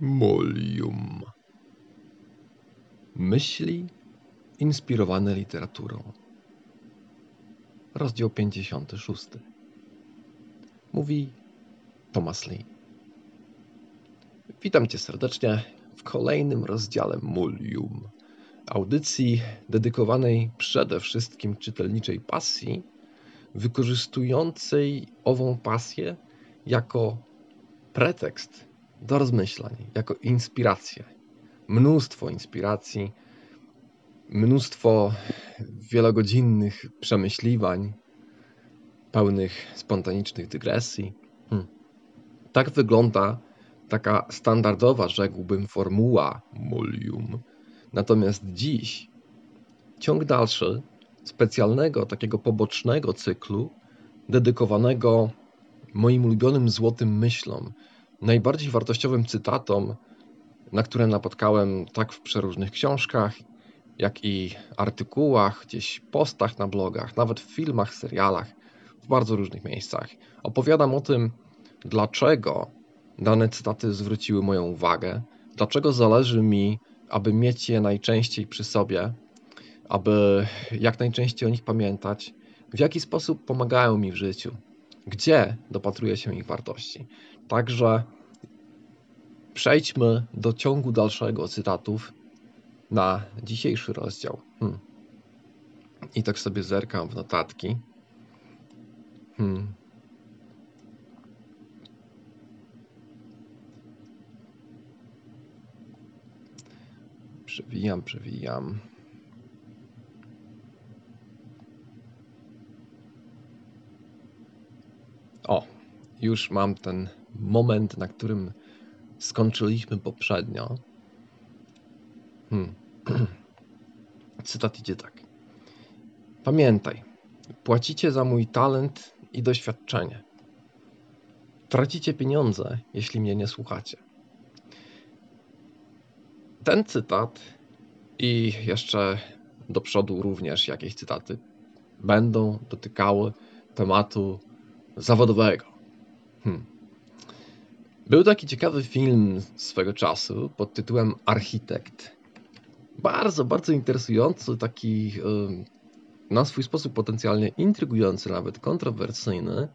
Molium. Myśli inspirowane literaturą. Rozdział 56. Mówi Thomas Lee. Witam Cię serdecznie w kolejnym rozdziale Molium. Audycji dedykowanej przede wszystkim czytelniczej pasji, wykorzystującej ową pasję jako pretekst do rozmyślań, jako inspirację. Mnóstwo inspiracji, mnóstwo wielogodzinnych przemyśliwań, pełnych spontanicznych dygresji. Hmm. Tak wygląda taka standardowa, rzekłbym, formuła Molium. Natomiast dziś ciąg dalszy specjalnego, takiego pobocznego cyklu, dedykowanego moim ulubionym złotym myślom, najbardziej wartościowym cytatom, na które napotkałem tak w przeróżnych książkach, jak i artykułach, gdzieś postach na blogach, nawet w filmach, serialach, w bardzo różnych miejscach. Opowiadam o tym, dlaczego dane cytaty zwróciły moją uwagę, dlaczego zależy mi, aby mieć je najczęściej przy sobie, aby jak najczęściej o nich pamiętać, w jaki sposób pomagają mi w życiu, gdzie dopatruję się ich wartości. Także przejdźmy do ciągu dalszego cytatów na dzisiejszy rozdział. Hmm. I tak sobie zerkam w notatki. Hmm. Przewijam, przewijam. O, już mam ten moment, na którym skończyliśmy poprzednio. Hmm. Cytat idzie tak. Pamiętaj, płacicie za mój talent i doświadczenie. Tracicie pieniądze, jeśli mnie nie słuchacie. Ten cytat i jeszcze do przodu również jakieś cytaty będą dotykały tematu zawodowego. Hmm. Był taki ciekawy film swego czasu pod tytułem Architekt. Bardzo, bardzo interesujący, taki na swój sposób potencjalnie intrygujący, nawet kontrowersyjny.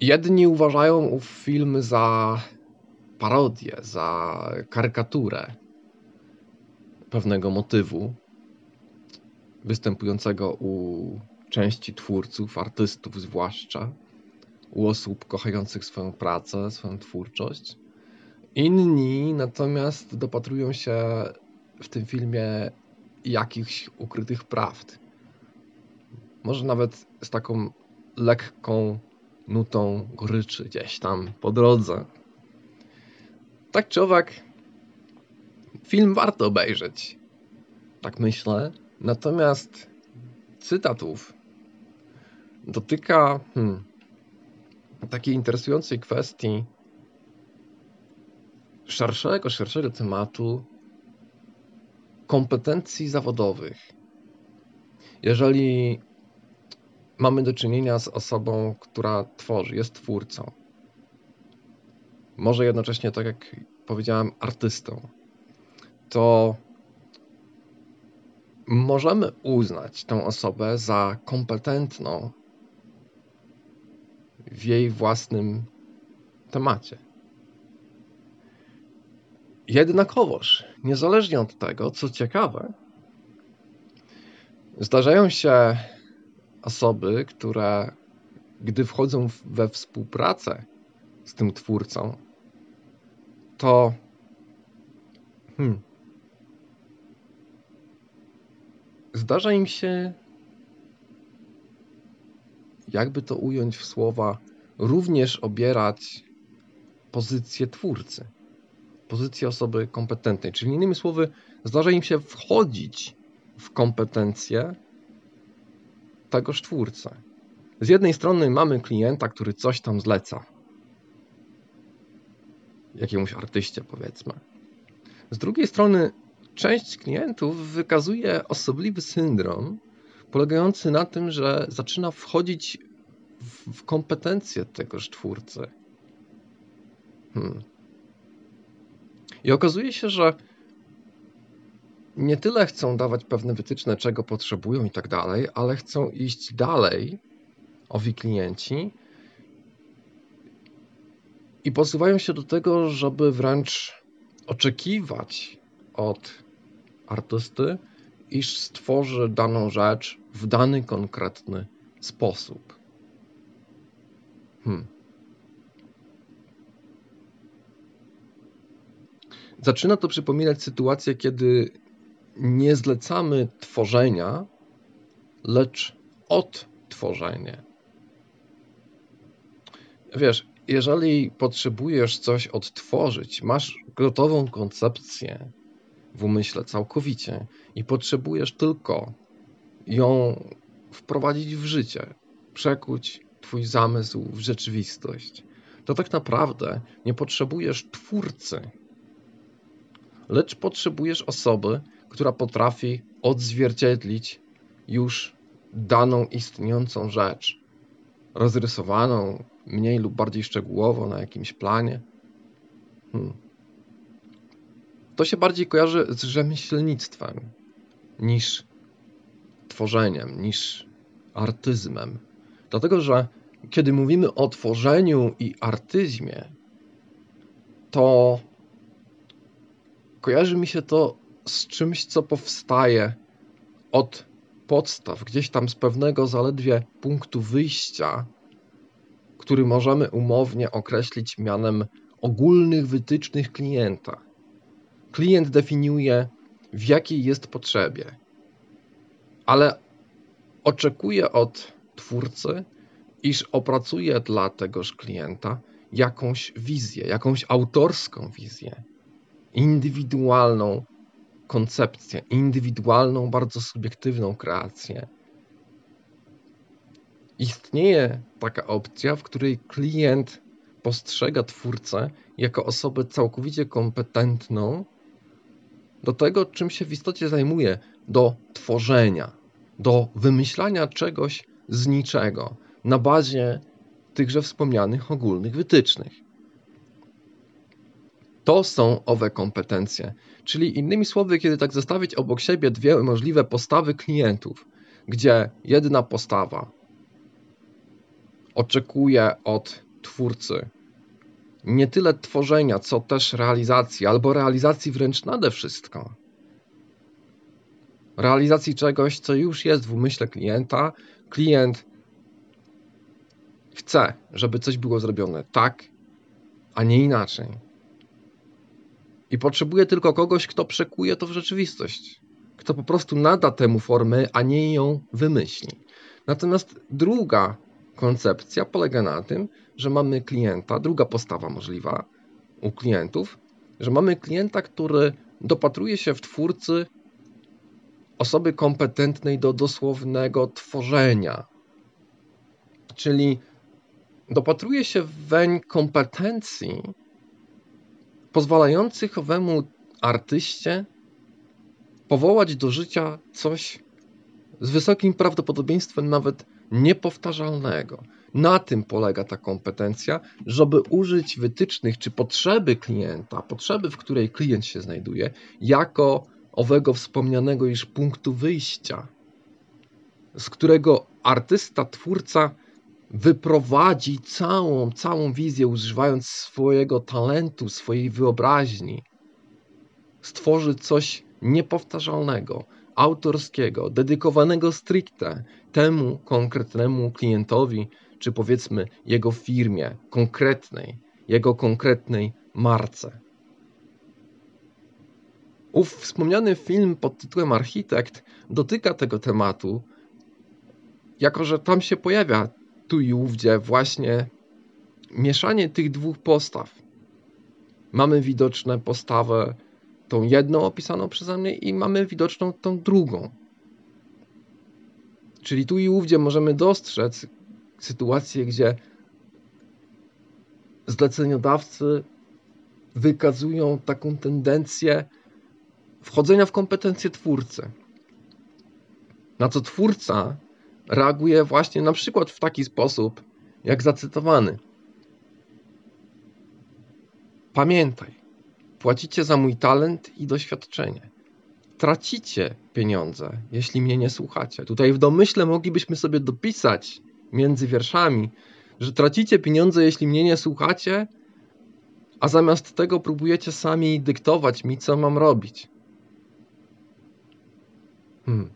Jedni uważają ów film za parodię, za karykaturę pewnego motywu występującego u części twórców, artystów zwłaszcza, u osób kochających swoją pracę, swoją twórczość. Inni natomiast dopatrują się w tym filmie jakichś ukrytych prawd. Może nawet z taką lekką nutą goryczy gdzieś tam po drodze. Tak czy owak, film warto obejrzeć. Tak myślę. Natomiast cytatów dotyka hmm, takiej interesującej kwestii szerszego, szerszego tematu kompetencji zawodowych. Jeżeli mamy do czynienia z osobą, która tworzy, jest twórcą, może jednocześnie, tak jak powiedziałem, artystą, to możemy uznać tę osobę za kompetentną w jej własnym temacie. Jednakowoż, niezależnie od tego, co ciekawe, zdarzają się osoby, które, gdy wchodzą we współpracę z tym twórcą, to hmm, zdarza im się, jakby to ująć w słowa, również obierać pozycję twórcy, pozycję osoby kompetentnej. Czyli innymi słowy, zdarza im się wchodzić w kompetencje tegoż twórcy. Z jednej strony mamy klienta, który coś tam zleca, jakiemuś artyście powiedzmy. Z drugiej strony część klientów wykazuje osobliwy syndrom polegający na tym, że zaczyna wchodzić w kompetencje tegoż twórcy. Hmm. I okazuje się, że nie tyle chcą dawać pewne wytyczne, czego potrzebują i tak dalej, ale chcą iść dalej, owi klienci, i posuwają się do tego, żeby wręcz oczekiwać od artysty, iż stworzy daną rzecz w dany konkretny sposób. Hmm. Zaczyna to przypominać sytuację, kiedy nie zlecamy tworzenia, lecz odtworzenie. Wiesz, jeżeli potrzebujesz coś odtworzyć, masz gotową koncepcję w umyśle całkowicie i potrzebujesz tylko ją wprowadzić w życie, przekuć Twój zamysł w rzeczywistość, to tak naprawdę nie potrzebujesz twórcy, lecz potrzebujesz osoby, która potrafi odzwierciedlić już daną istniejącą rzecz, rozrysowaną mniej lub bardziej szczegółowo na jakimś planie. Hmm. To się bardziej kojarzy z rzemieślnictwem niż tworzeniem, niż artyzmem. Dlatego, że kiedy mówimy o tworzeniu i artyzmie, to kojarzy mi się to z czymś, co powstaje od podstaw, gdzieś tam z pewnego zaledwie punktu wyjścia, który możemy umownie określić mianem ogólnych wytycznych klienta. Klient definiuje, w jakiej jest potrzebie, ale oczekuje od twórcy, iż opracuje dla tegoż klienta jakąś wizję, jakąś autorską wizję, indywidualną koncepcję, indywidualną, bardzo subiektywną kreację. Istnieje taka opcja, w której klient postrzega twórcę jako osobę całkowicie kompetentną do tego, czym się w istocie zajmuje, do tworzenia, do wymyślania czegoś z niczego na bazie tychże wspomnianych ogólnych wytycznych. To są owe kompetencje. Czyli innymi słowy, kiedy tak zestawić obok siebie dwie możliwe postawy klientów, gdzie jedna postawa oczekuje od twórcy nie tyle tworzenia, co też realizacji, albo realizacji wręcz nade wszystko. Realizacji czegoś, co już jest w umyśle klienta. Klient chce, żeby coś było zrobione tak, a nie inaczej. I potrzebuje tylko kogoś, kto przekuje to w rzeczywistość. Kto po prostu nada temu formę, a nie ją wymyśli. Natomiast druga koncepcja polega na tym, że mamy klienta, druga postawa możliwa u klientów, że mamy klienta, który dopatruje się w twórcy osoby kompetentnej do dosłownego tworzenia. Czyli dopatruje się weń kompetencji pozwalających owemu artyście powołać do życia coś z wysokim prawdopodobieństwem nawet niepowtarzalnego. Na tym polega ta kompetencja, żeby użyć wytycznych czy potrzeby klienta, potrzeby, w której klient się znajduje, jako owego wspomnianego już punktu wyjścia, z którego artysta, twórca wyprowadzi całą, całą wizję, używając swojego talentu, swojej wyobraźni. Stworzy coś niepowtarzalnego, autorskiego, dedykowanego stricte temu konkretnemu klientowi, czy powiedzmy jego firmie konkretnej, jego konkretnej marce. Ów wspomniany film pod tytułem Architekt dotyka tego tematu, jako że tam się pojawia tu i ówdzie właśnie mieszanie tych dwóch postaw. Mamy widoczne postawę, tą jedną opisaną przeze mnie, i mamy widoczną tą drugą. Czyli tu i ówdzie możemy dostrzec sytuację, gdzie zleceniodawcy wykazują taką tendencję wchodzenia w kompetencje twórcy. Na co twórca reaguje właśnie na przykład w taki sposób, jak zacytowany. pamiętaj, płacicie za mój talent i doświadczenie. Tracicie pieniądze, jeśli mnie nie słuchacie. Tutaj w domyśle moglibyśmy sobie dopisać między wierszami, że tracicie pieniądze, jeśli mnie nie słuchacie, a zamiast tego próbujecie sami dyktować mi, co mam robić. Hmm.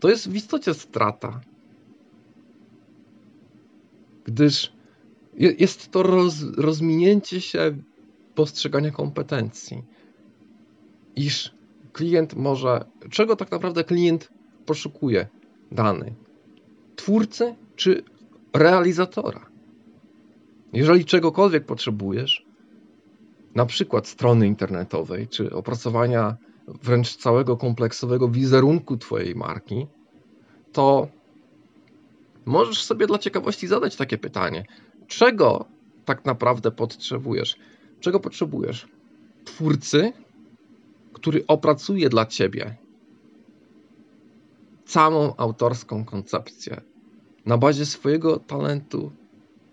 To jest w istocie strata. Gdyż jest to roz, rozminięcie się postrzegania kompetencji. Iż klient może. Czego tak naprawdę klient poszukuje dany? Twórcy czy realizatora? Jeżeli czegokolwiek potrzebujesz, na przykład strony internetowej, czy opracowania wręcz całego kompleksowego wizerunku Twojej marki, to możesz sobie dla ciekawości zadać takie pytanie: czego tak naprawdę potrzebujesz? Czego potrzebujesz? Twórcy, który opracuje dla Ciebie całą autorską koncepcję na bazie swojego talentu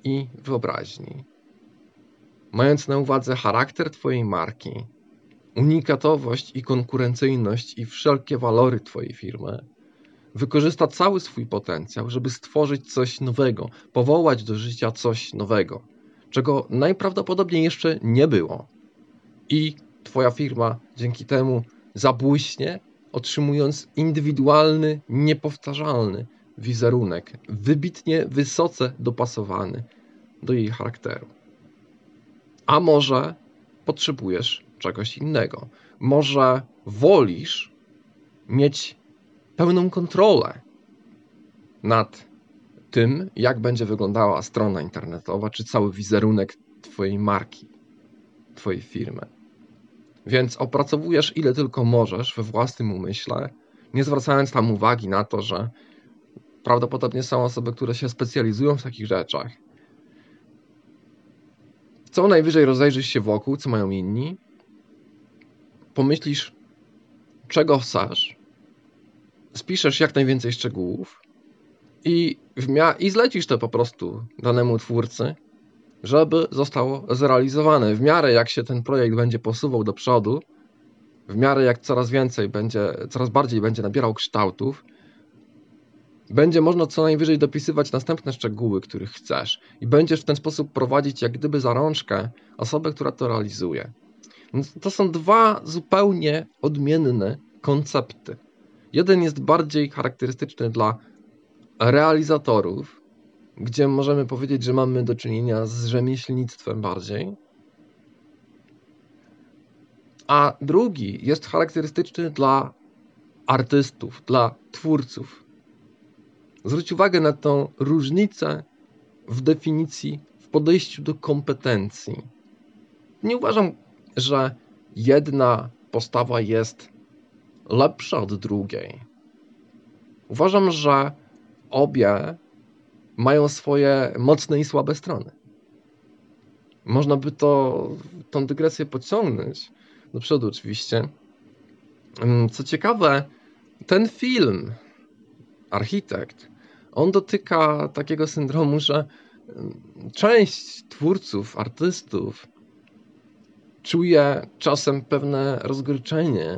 i wyobraźni. Mając na uwadze charakter Twojej marki, unikatowość i konkurencyjność i wszelkie walory Twojej firmy, wykorzysta cały swój potencjał, żeby stworzyć coś nowego, powołać do życia coś nowego, czego najprawdopodobniej jeszcze nie było. I Twoja firma dzięki temu zabłyśnie, otrzymując indywidualny, niepowtarzalny wizerunek, wybitnie wysoce dopasowany do jej charakteru. A może potrzebujesz czegoś innego? Może wolisz mieć pełną kontrolę nad tym, jak będzie wyglądała strona internetowa, czy cały wizerunek Twojej marki, Twojej firmy. Więc opracowujesz ile tylko możesz we własnym umyśle, nie zwracając tam uwagi na to, że prawdopodobnie są osoby, które się specjalizują w takich rzeczach. Co najwyżej rozejrzysz się wokół, co mają inni, pomyślisz, czego chcesz, spiszesz jak najwięcej szczegółów i, wmia- i zlecisz to po prostu danemu twórcy, żeby zostało zrealizowane. W miarę jak się ten projekt będzie posuwał do przodu, w miarę jak coraz więcej będzie, coraz bardziej będzie nabierał kształtów, będzie można co najwyżej dopisywać następne szczegóły, których chcesz, i będziesz w ten sposób prowadzić jak gdyby za rączkę osobę, która to realizuje. Więc to są dwa zupełnie odmienne koncepty. Jeden jest bardziej charakterystyczny dla realizatorów, gdzie możemy powiedzieć, że mamy do czynienia z rzemieślnictwem bardziej. A drugi jest charakterystyczny dla artystów, dla twórców. Zwróć uwagę na tą różnicę w definicji, w podejściu do kompetencji. Nie uważam, że jedna postawa jest lepsza od drugiej. Uważam, że obie mają swoje mocne i słabe strony. Można by to, tą dygresję pociągnąć do przodu, oczywiście. Mm, co ciekawe, ten film, Architekt, on dotyka takiego syndromu, że część twórców, artystów czuje czasem pewne rozgoryczenie,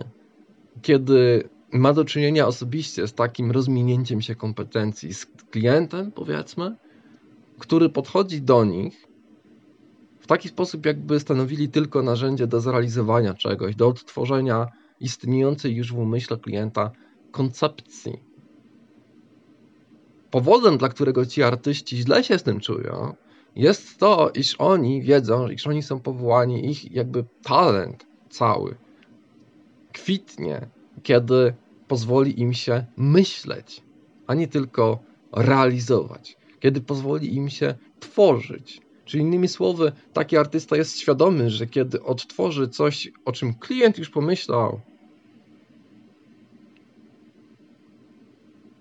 kiedy ma do czynienia osobiście z takim rozminięciem się kompetencji z klientem, powiedzmy, który podchodzi do nich w taki sposób, jakby stanowili tylko narzędzie do zrealizowania czegoś, do odtworzenia istniejącej już w umyśle klienta koncepcji. Powodem, dla którego ci artyści źle się z tym czują, jest to, iż oni wiedzą, iż oni są powołani, ich jakby talent cały kwitnie, kiedy pozwoli im się myśleć, a nie tylko realizować, kiedy pozwoli im się tworzyć. Czyli innymi słowy, taki artysta jest świadomy, że kiedy odtworzy coś, o czym klient już pomyślał,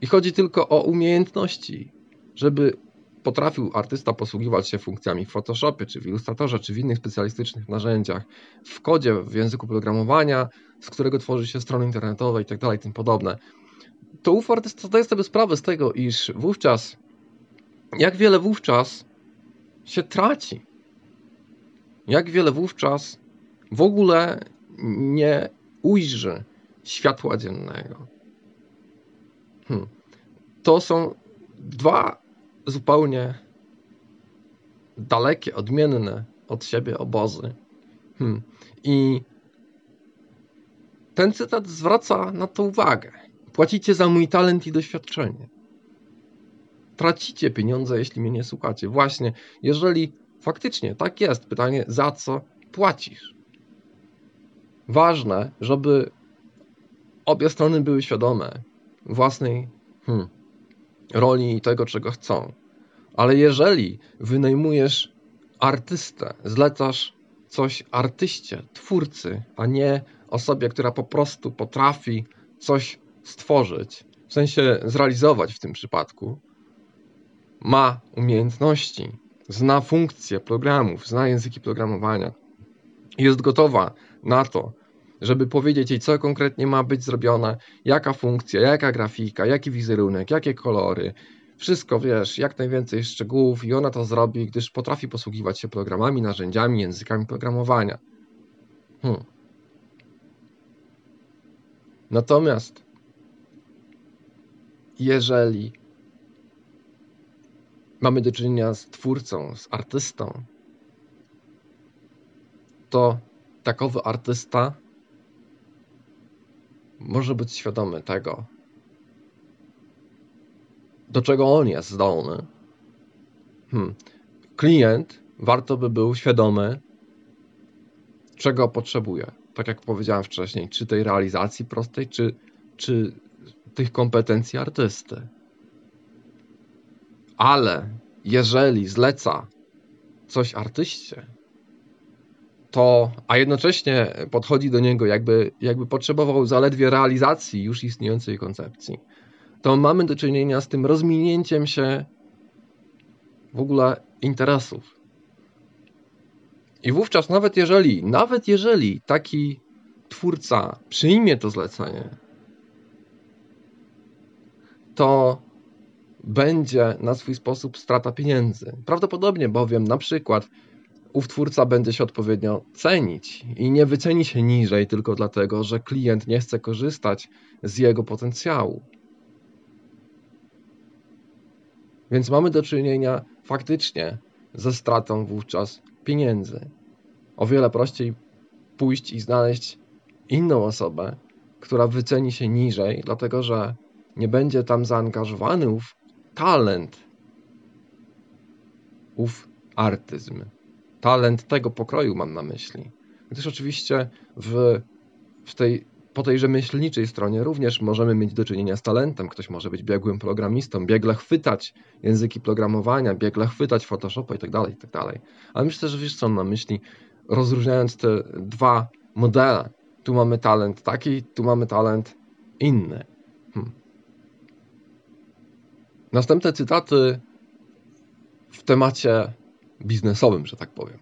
i chodzi tylko o umiejętności, żeby potrafił artysta posługiwać się funkcjami w Photoshopie, czy w Illustratorze, czy w innych specjalistycznych narzędziach, w kodzie, w języku programowania, z którego tworzy się strony internetowe i tak tym podobne, to ów artysta zdaje sobie sprawę z tego, iż wówczas, jak wiele wówczas się traci. jak wiele wówczas w ogóle nie ujrzy światła dziennego. Hmm. To są dwa zupełnie dalekie, odmienne od siebie obozy. Hmm. I ten cytat zwraca na to uwagę. Płacicie za mój talent i doświadczenie. Tracicie pieniądze, jeśli mnie nie słuchacie. Właśnie, jeżeli faktycznie tak jest, pytanie, za co płacisz? Ważne, żeby obie strony były świadome własnej hmm, roli i tego, czego chcą. Ale jeżeli wynajmujesz artystę, zlecasz coś artyście, twórcy, a nie osobie, która po prostu potrafi coś stworzyć, w sensie zrealizować w tym przypadku, ma umiejętności, zna funkcje programów, zna języki programowania, jest gotowa na to, żeby powiedzieć jej, co konkretnie ma być zrobione, jaka funkcja, jaka grafika, jaki wizerunek, jakie kolory. Wszystko wiesz, jak najwięcej szczegółów, i ona to zrobi, gdyż potrafi posługiwać się programami, narzędziami, językami programowania. Hmm. Natomiast jeżeli mamy do czynienia z twórcą, z artystą, to takowy artysta może być świadomy tego, do czego on jest zdolny. Hmm. Klient warto by był świadomy, czego potrzebuje. Tak jak powiedziałem wcześniej, czy tej realizacji prostej, czy, czy tych kompetencji artysty. Ale jeżeli zleca coś artyście, to, a jednocześnie podchodzi do niego, jakby, jakby potrzebował zaledwie realizacji już istniejącej koncepcji, to mamy do czynienia z tym rozminięciem się w ogóle interesów. I wówczas, nawet jeżeli, nawet jeżeli taki twórca przyjmie to zlecenie, to będzie na swój sposób strata pieniędzy. Prawdopodobnie bowiem na przykład ów twórca będzie się odpowiednio cenić i nie wyceni się niżej tylko dlatego, że klient nie chce korzystać z jego potencjału. Więc mamy do czynienia faktycznie ze stratą wówczas pieniędzy. O wiele prościej pójść i znaleźć inną osobę, która wyceni się niżej, dlatego że nie będzie tam zaangażowany ów talent, ów artyzm. Talent tego pokroju mam na myśli. Gdyż oczywiście w, w tej, po tej rzemieślniczej stronie również możemy mieć do czynienia z talentem. Ktoś może być biegłym programistą, biegle chwytać języki programowania, biegle chwytać Photoshopa itd., tak itd. Tak Ale myślę, że wiesz co on na myśli, rozróżniając te dwa modele. Tu mamy talent taki, tu mamy talent inny. Hmm. Następne cytaty w temacie biznesowym, że tak powiem.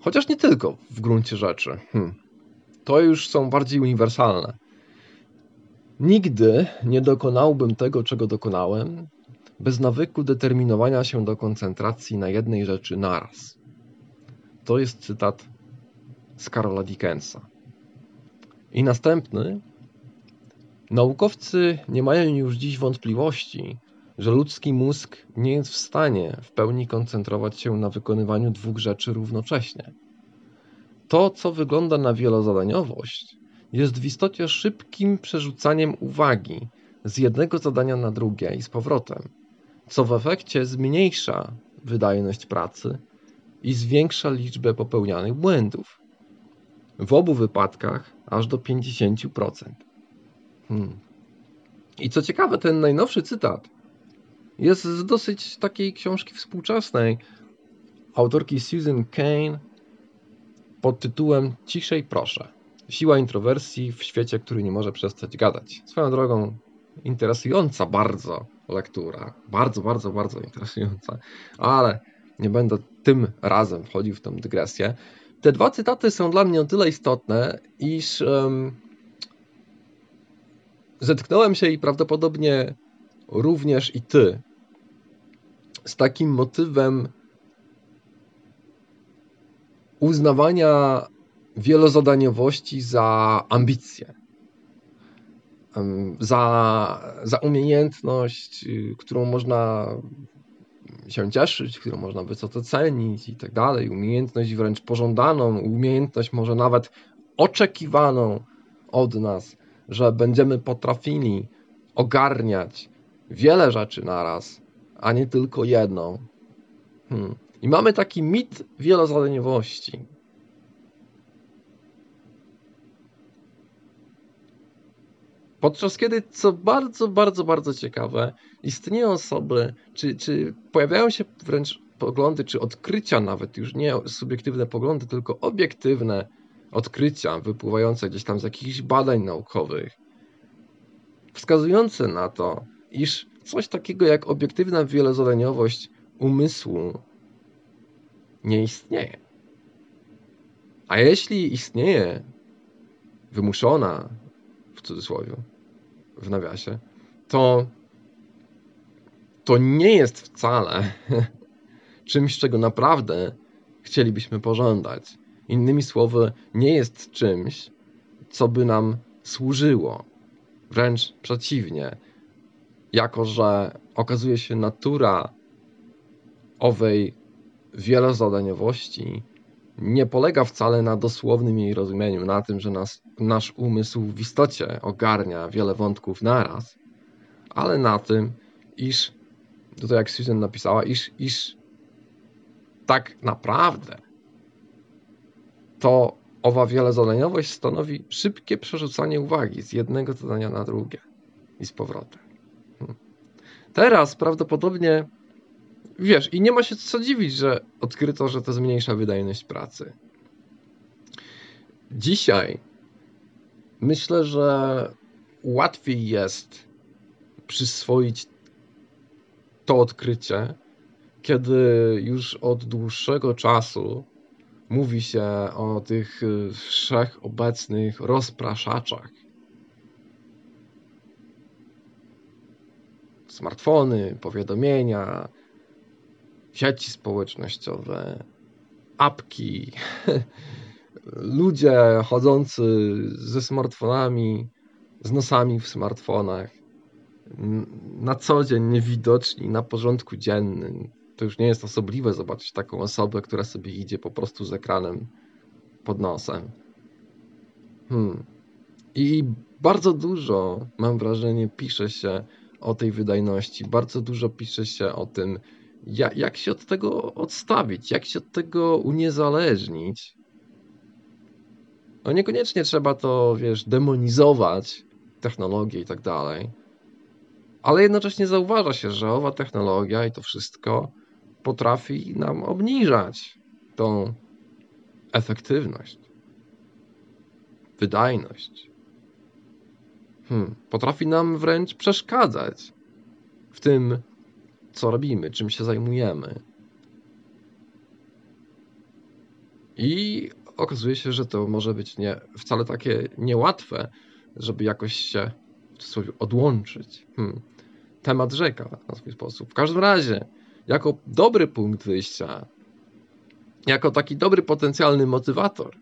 Chociaż nie tylko w gruncie rzeczy. Hmm. To już są bardziej uniwersalne. Nigdy nie dokonałbym tego, czego dokonałem, bez nawyku determinowania się do koncentracji na jednej rzeczy naraz. To jest cytat z Karola Dickensa. I następny. Naukowcy nie mają już dziś wątpliwości, że ludzki mózg nie jest w stanie w pełni koncentrować się na wykonywaniu dwóch rzeczy równocześnie. To, co wygląda na wielozadaniowość, jest w istocie szybkim przerzucaniem uwagi z jednego zadania na drugie i z powrotem, co w efekcie zmniejsza wydajność pracy i zwiększa liczbę popełnianych błędów. W obu wypadkach aż do 50%. Hmm. I co ciekawe, ten najnowszy cytat jest z dosyć takiej książki współczesnej autorki Susan Kane pod tytułem Ciszej proszę. Siła introwersji w świecie, który nie może przestać gadać. Swoją drogą interesująca bardzo lektura. Bardzo, bardzo, bardzo interesująca. Ale nie będę tym razem wchodził w tę dygresję. Te dwa cytaty są dla mnie o tyle istotne, iż um, zetknąłem się i prawdopodobnie również i ty. Z takim motywem uznawania wielozadaniowości za ambicję, za, za umiejętność, y, którą można się cieszyć, którą można wysoce cenić i tak dalej, umiejętność wręcz pożądaną, umiejętność może nawet oczekiwaną od nas, że będziemy potrafili ogarniać wiele rzeczy naraz, a nie tylko jedną. Hmm. I mamy taki mit wielozadaniowości. Podczas kiedy, co bardzo, bardzo, bardzo ciekawe, istnieją osoby, czy, czy pojawiają się wręcz poglądy, czy odkrycia nawet, już nie subiektywne poglądy, tylko obiektywne odkrycia wypływające gdzieś tam z jakichś badań naukowych, wskazujące na to, iż coś takiego jak obiektywna wielozadaniowość umysłu nie istnieje. A jeśli istnieje, wymuszona w cudzysłowie, w nawiasie, to to nie jest wcale czymś, czego naprawdę chcielibyśmy pożądać. Innymi słowy, nie jest czymś, co by nam służyło. Wręcz przeciwnie. Jako, że okazuje się natura owej wielozadaniowości nie polega wcale na dosłownym jej rozumieniu, na tym, że nas, nasz umysł w istocie ogarnia wiele wątków naraz, ale na tym, iż, to jak Susan napisała, iż, iż tak naprawdę to owa wielozadaniowość stanowi szybkie przerzucanie uwagi z jednego zadania na drugie i z powrotem. Teraz prawdopodobnie wiesz, i nie ma się co dziwić, że odkryto, że to zmniejsza wydajność pracy. Dzisiaj myślę, że łatwiej jest przyswoić to odkrycie, kiedy już od dłuższego czasu mówi się o tych wszechobecnych rozpraszaczach. Smartfony, powiadomienia, sieci społecznościowe, apki, ludzie chodzący ze smartfonami, z nosami w smartfonach, na co dzień niewidoczni na porządku dziennym. To już nie jest osobliwe zobaczyć taką osobę, która sobie idzie po prostu z ekranem pod nosem. Hmm. I bardzo dużo, mam wrażenie, pisze się o tej wydajności, bardzo dużo pisze się o tym, jak, jak się od tego odstawić, jak się od tego uniezależnić. No niekoniecznie trzeba to, wiesz, demonizować, technologię i tak dalej, ale jednocześnie zauważa się, że owa technologia i to wszystko potrafi nam obniżać tą efektywność, wydajność. Hmm, potrafi nam wręcz przeszkadzać w tym, co robimy, czym się zajmujemy. I okazuje się, że to może być nie, wcale takie niełatwe, żeby jakoś się w cudzysłowie odłączyć. Hmm. Temat rzeka na swój sposób. W każdym razie, jako dobry punkt wyjścia, jako taki dobry potencjalny motywator,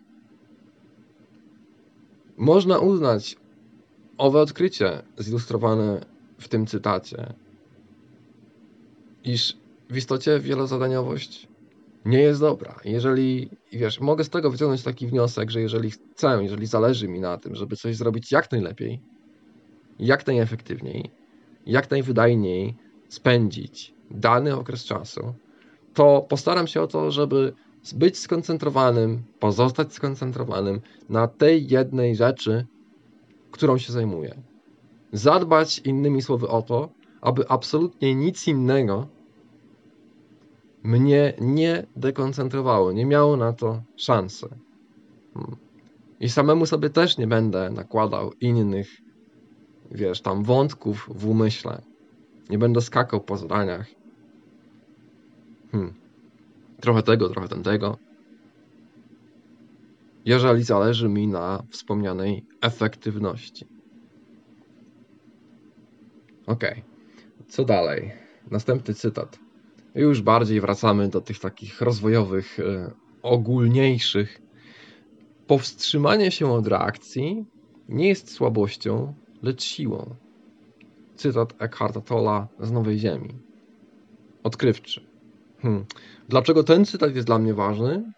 można uznać owe odkrycie zilustrowane w tym cytacie iż w istocie wielozadaniowość nie jest dobra. Jeżeli, wiesz, mogę z tego wyciągnąć taki wniosek, że jeżeli chcę, jeżeli zależy mi na tym, żeby coś zrobić jak najlepiej, jak najefektywniej, jak najwydajniej spędzić dany okres czasu, to postaram się o to, żeby być skoncentrowanym, pozostać skoncentrowanym na tej jednej rzeczy, którą się zajmuję. Zadbać innymi słowy o to, aby absolutnie nic innego mnie nie dekoncentrowało, nie miało na to szansy. Hmm. I samemu sobie też nie będę nakładał innych, wiesz, tam wątków w umyśle. Nie będę skakał po zadaniach. Hmm. Trochę tego, trochę tamtego. Jeżeli zależy mi na wspomnianej efektywności. Ok, co dalej? Następny cytat już bardziej wracamy do tych takich rozwojowych e, ogólniejszych. Powstrzymanie się od reakcji nie jest słabością, lecz siłą. Cytat Eckharta Tolla z Nowej Ziemi. Odkrywczy. Hmm. Dlaczego ten cytat jest dla mnie ważny?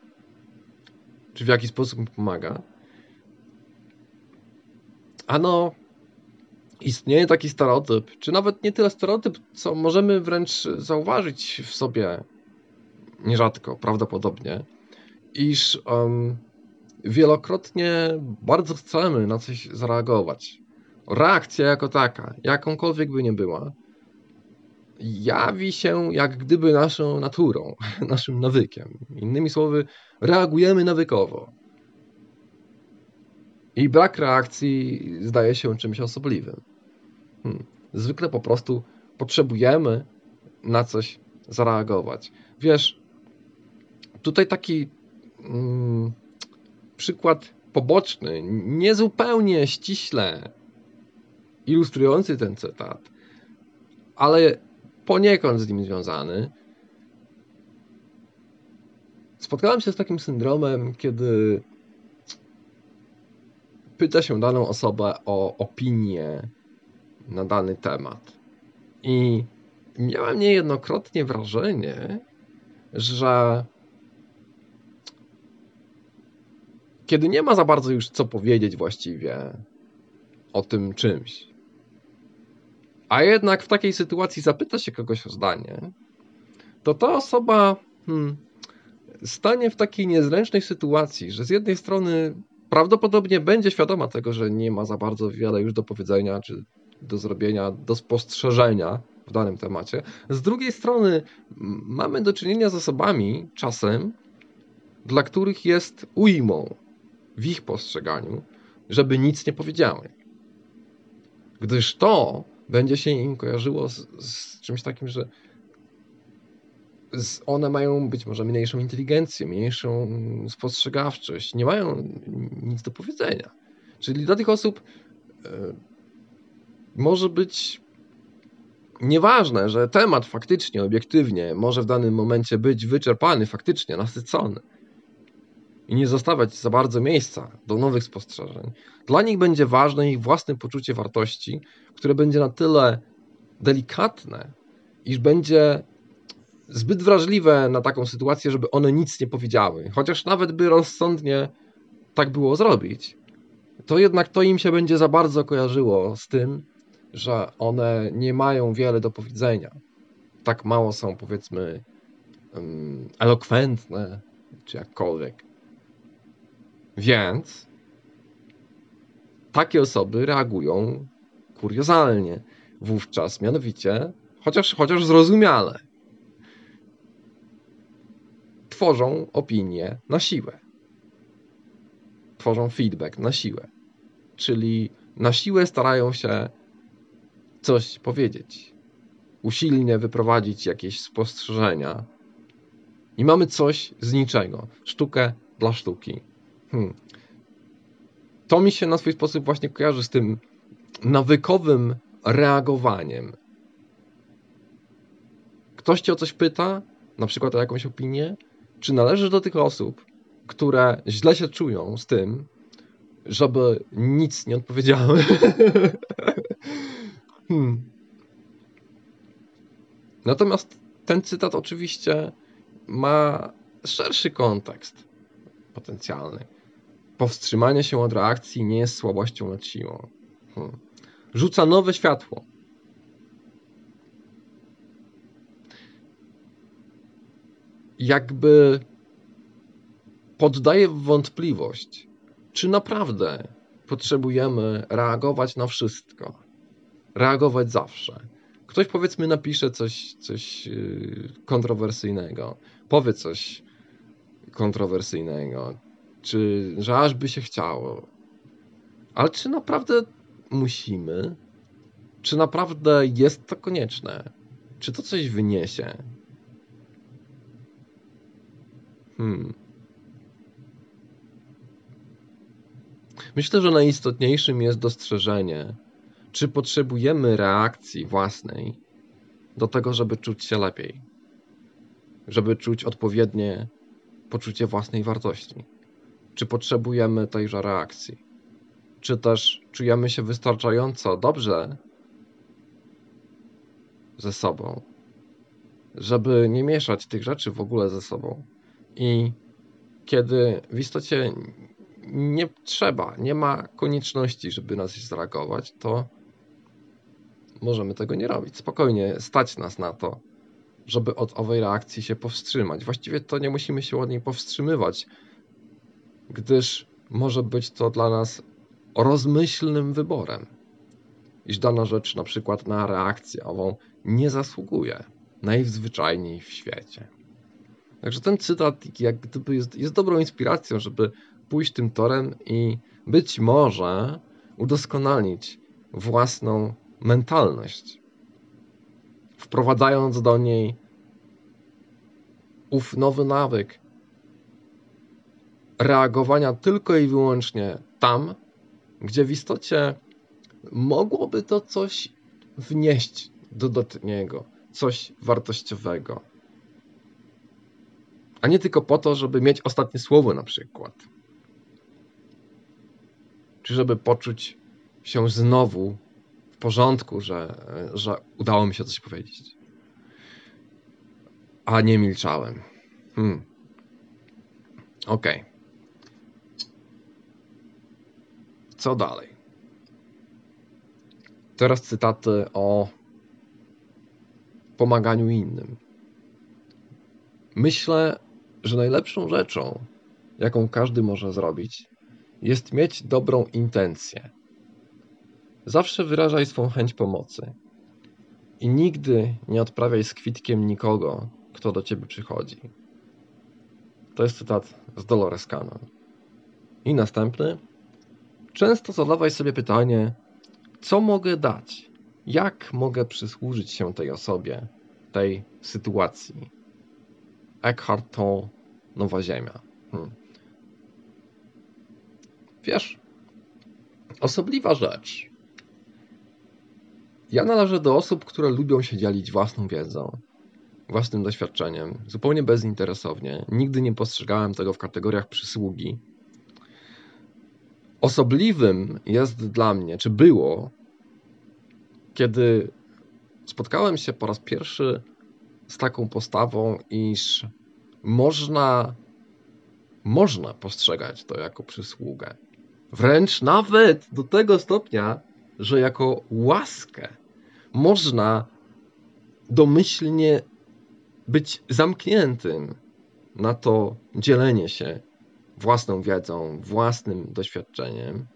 Czy w jaki sposób mi pomaga? Ano, istnieje taki stereotyp, czy nawet nie tyle stereotyp, co możemy wręcz zauważyć w sobie nierzadko, prawdopodobnie, iż um, wielokrotnie bardzo chcemy na coś zareagować. Reakcja jako taka, jakąkolwiek by nie była, jawi się jak gdyby naszą naturą, naszym nawykiem. Innymi słowy, reagujemy nawykowo. I brak reakcji zdaje się czymś osobliwym. Hmm. Zwykle po prostu potrzebujemy na coś zareagować. Wiesz, tutaj taki mm, przykład poboczny, niezupełnie ściśle ilustrujący ten cytat, ale poniekąd z nim związany. Spotkałem się z takim syndromem, kiedy pyta się daną osobę o opinię na dany temat. I miałem niejednokrotnie wrażenie, że kiedy nie ma za bardzo już co powiedzieć właściwie o tym czymś, a jednak w takiej sytuacji zapyta się kogoś o zdanie, to ta osoba hmm, stanie w takiej niezręcznej sytuacji, że z jednej strony prawdopodobnie będzie świadoma tego, że nie ma za bardzo wiele już do powiedzenia, czy do zrobienia, do spostrzeżenia w danym temacie. Z drugiej strony mamy do czynienia z osobami czasem, dla których jest ujmą w ich postrzeganiu, żeby nic nie powiedziały. Gdyż to będzie się im kojarzyło z, z czymś takim, że z, one mają być może mniejszą inteligencję, mniejszą spostrzegawczość, nie mają nic do powiedzenia. Czyli dla tych osób y, może być nieważne, że temat faktycznie, obiektywnie może w danym momencie być wyczerpany, faktycznie nasycony i nie zostawać za bardzo miejsca do nowych spostrzeżeń. Dla nich będzie ważne ich własne poczucie wartości, które będzie na tyle delikatne, iż będzie zbyt wrażliwe na taką sytuację, żeby one nic nie powiedziały. Chociaż nawet by rozsądnie tak było zrobić, to jednak to im się będzie za bardzo kojarzyło z tym, że one nie mają wiele do powiedzenia. Tak mało są, powiedzmy, elokwentne, czy jakkolwiek. Więc takie osoby reagują kuriozalnie wówczas, mianowicie, chociaż, chociaż zrozumiale, tworzą opinię na siłę. Tworzą feedback na siłę. Czyli na siłę starają się coś powiedzieć, usilnie wyprowadzić jakieś spostrzeżenia. I mamy coś z niczego. Sztukę dla sztuki. Hmm. To mi się na swój sposób właśnie kojarzy z tym nawykowym reagowaniem. Ktoś cię o coś pyta, na przykład o jakąś opinię, czy należysz do tych osób, które źle się czują z tym, żeby nic nie odpowiedziały? hmm. Natomiast ten cytat oczywiście ma szerszy kontekst potencjalny. Powstrzymanie się od reakcji nie jest słabością nad siłą. Hmm. Rzuca nowe światło. Jakby poddaje wątpliwość, czy naprawdę potrzebujemy reagować na wszystko, reagować zawsze. Ktoś powiedzmy napisze coś, coś yy, kontrowersyjnego, powie coś kontrowersyjnego, czy że aż by się chciało. Ale czy naprawdę musimy? Czy naprawdę jest to konieczne? Czy to coś wyniesie? Hmm. Myślę, że najistotniejszym jest dostrzeżenie, czy potrzebujemy reakcji własnej do tego, żeby czuć się lepiej, żeby czuć odpowiednie poczucie własnej wartości? Czy potrzebujemy tejże reakcji? Czy też czujemy się wystarczająco dobrze ze sobą, żeby nie mieszać tych rzeczy w ogóle ze sobą? I kiedy w istocie nie trzeba, nie ma konieczności, żeby nas zareagować, to możemy tego nie robić. Spokojnie stać nas na to, żeby od owej reakcji się powstrzymać. Właściwie to nie musimy się od niej powstrzymywać, gdyż może być to dla nas rozmyślnym wyborem, iż dana rzecz na przykład na reakcję ową nie zasługuje najzwyczajniej w świecie. Także ten cytat jak gdyby jest, jest dobrą inspiracją, żeby pójść tym torem i być może udoskonalić własną mentalność, wprowadzając do niej ów nowy nawyk reagowania tylko i wyłącznie tam, gdzie w istocie mogłoby to coś wnieść dodatniego, coś wartościowego. A nie tylko po to, żeby mieć ostatnie słowo na przykład. Czy żeby poczuć się znowu w porządku, że, że udało mi się coś powiedzieć. A nie milczałem. Hmm. Okej. Okay. Co dalej? Teraz cytaty o pomaganiu innym. Myślę, że najlepszą rzeczą, jaką każdy może zrobić, jest mieć dobrą intencję. Zawsze wyrażaj swą chęć pomocy i nigdy nie odprawiaj z kwitkiem nikogo, kto do ciebie przychodzi. To jest cytat z Dolores Cannon. I następny. Często zadawaj sobie pytanie, co mogę dać? Jak mogę przysłużyć się tej osobie, tej sytuacji? Eckhart Tolle, Nowa Ziemia. Hmm. Wiesz, osobliwa rzecz. Ja należę do osób, które lubią się dzielić własną wiedzą, własnym doświadczeniem, zupełnie bezinteresownie. Nigdy nie postrzegałem tego w kategoriach przysługi. Osobliwym jest dla mnie, czy było, kiedy spotkałem się po raz pierwszy z taką postawą, iż można, można postrzegać to jako przysługę. Wręcz nawet do tego stopnia, że jako łaskę można domyślnie być zamkniętym na to dzielenie się własną wiedzą, własnym doświadczeniem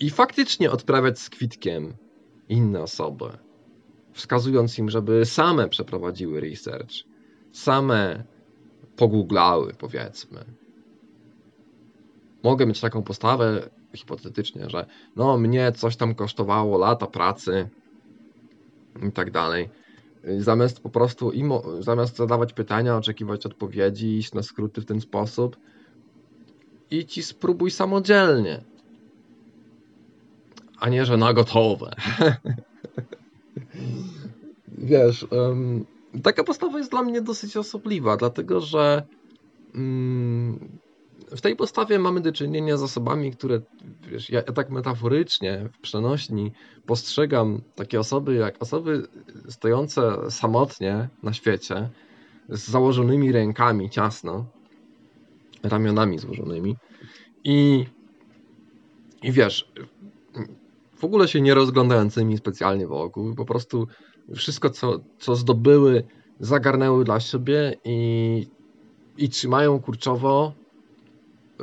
i faktycznie odprawiać z kwitkiem inne osoby, wskazując im, żeby same przeprowadziły research, same pogooglały, powiedzmy. Mogę mieć taką postawę, hipotetycznie, że no mnie coś tam kosztowało lata pracy i tak dalej. Zamiast po prostu im, zamiast zadawać pytania, oczekiwać odpowiedzi, iść na skróty w ten sposób, i spróbuj samodzielnie. A nie, że na gotowe. Wiesz, um, taka postawa jest dla mnie dosyć osobliwa, dlatego że um, w tej postawie mamy do czynienia z osobami, które, wiesz, ja, ja tak metaforycznie, w przenośni postrzegam takie osoby jak osoby stojące samotnie na świecie, z założonymi rękami ciasno, ramionami złożonymi. I, i wiesz, w ogóle się nie rozglądającymi specjalnie wokół, po prostu wszystko, co, co zdobyły, zagarnęły dla siebie i, i trzymają kurczowo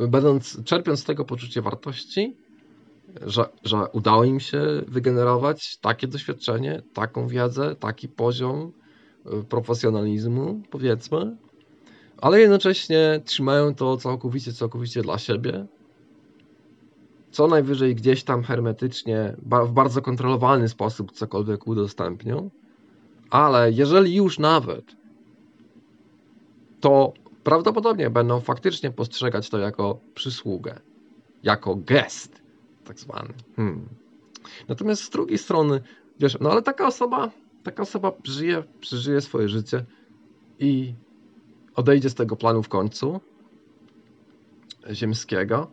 będąc, czerpiąc z tego poczucie wartości, że, że udało im się wygenerować takie doświadczenie, taką wiedzę, taki poziom y, profesjonalizmu, powiedzmy, ale jednocześnie trzymają to całkowicie, całkowicie dla siebie. Co najwyżej gdzieś tam hermetycznie, w bardzo kontrolowalny sposób cokolwiek udostępnią, ale jeżeli już nawet, to prawdopodobnie będą faktycznie postrzegać to jako przysługę, jako gest, tak zwany. Hmm. Natomiast z drugiej strony, wiesz, no ale taka osoba, taka osoba żyje, przeżyje swoje życie i odejdzie z tego planu w końcu ziemskiego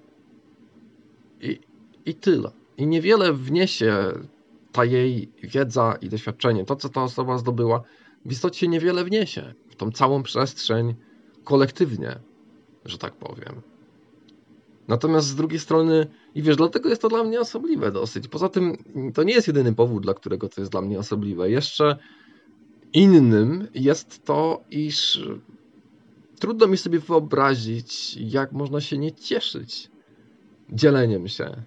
i, i tyle. I niewiele wniesie ta jej wiedza i doświadczenie, to co ta osoba zdobyła, w istocie niewiele wniesie w tą całą przestrzeń kolektywnie, że tak powiem. Natomiast z drugiej strony, i wiesz, dlatego jest to dla mnie osobliwe dosyć. Poza tym, to nie jest jedyny powód, dla którego to jest dla mnie osobliwe. Jeszcze innym jest to, iż trudno mi sobie wyobrazić, jak można się nie cieszyć dzieleniem się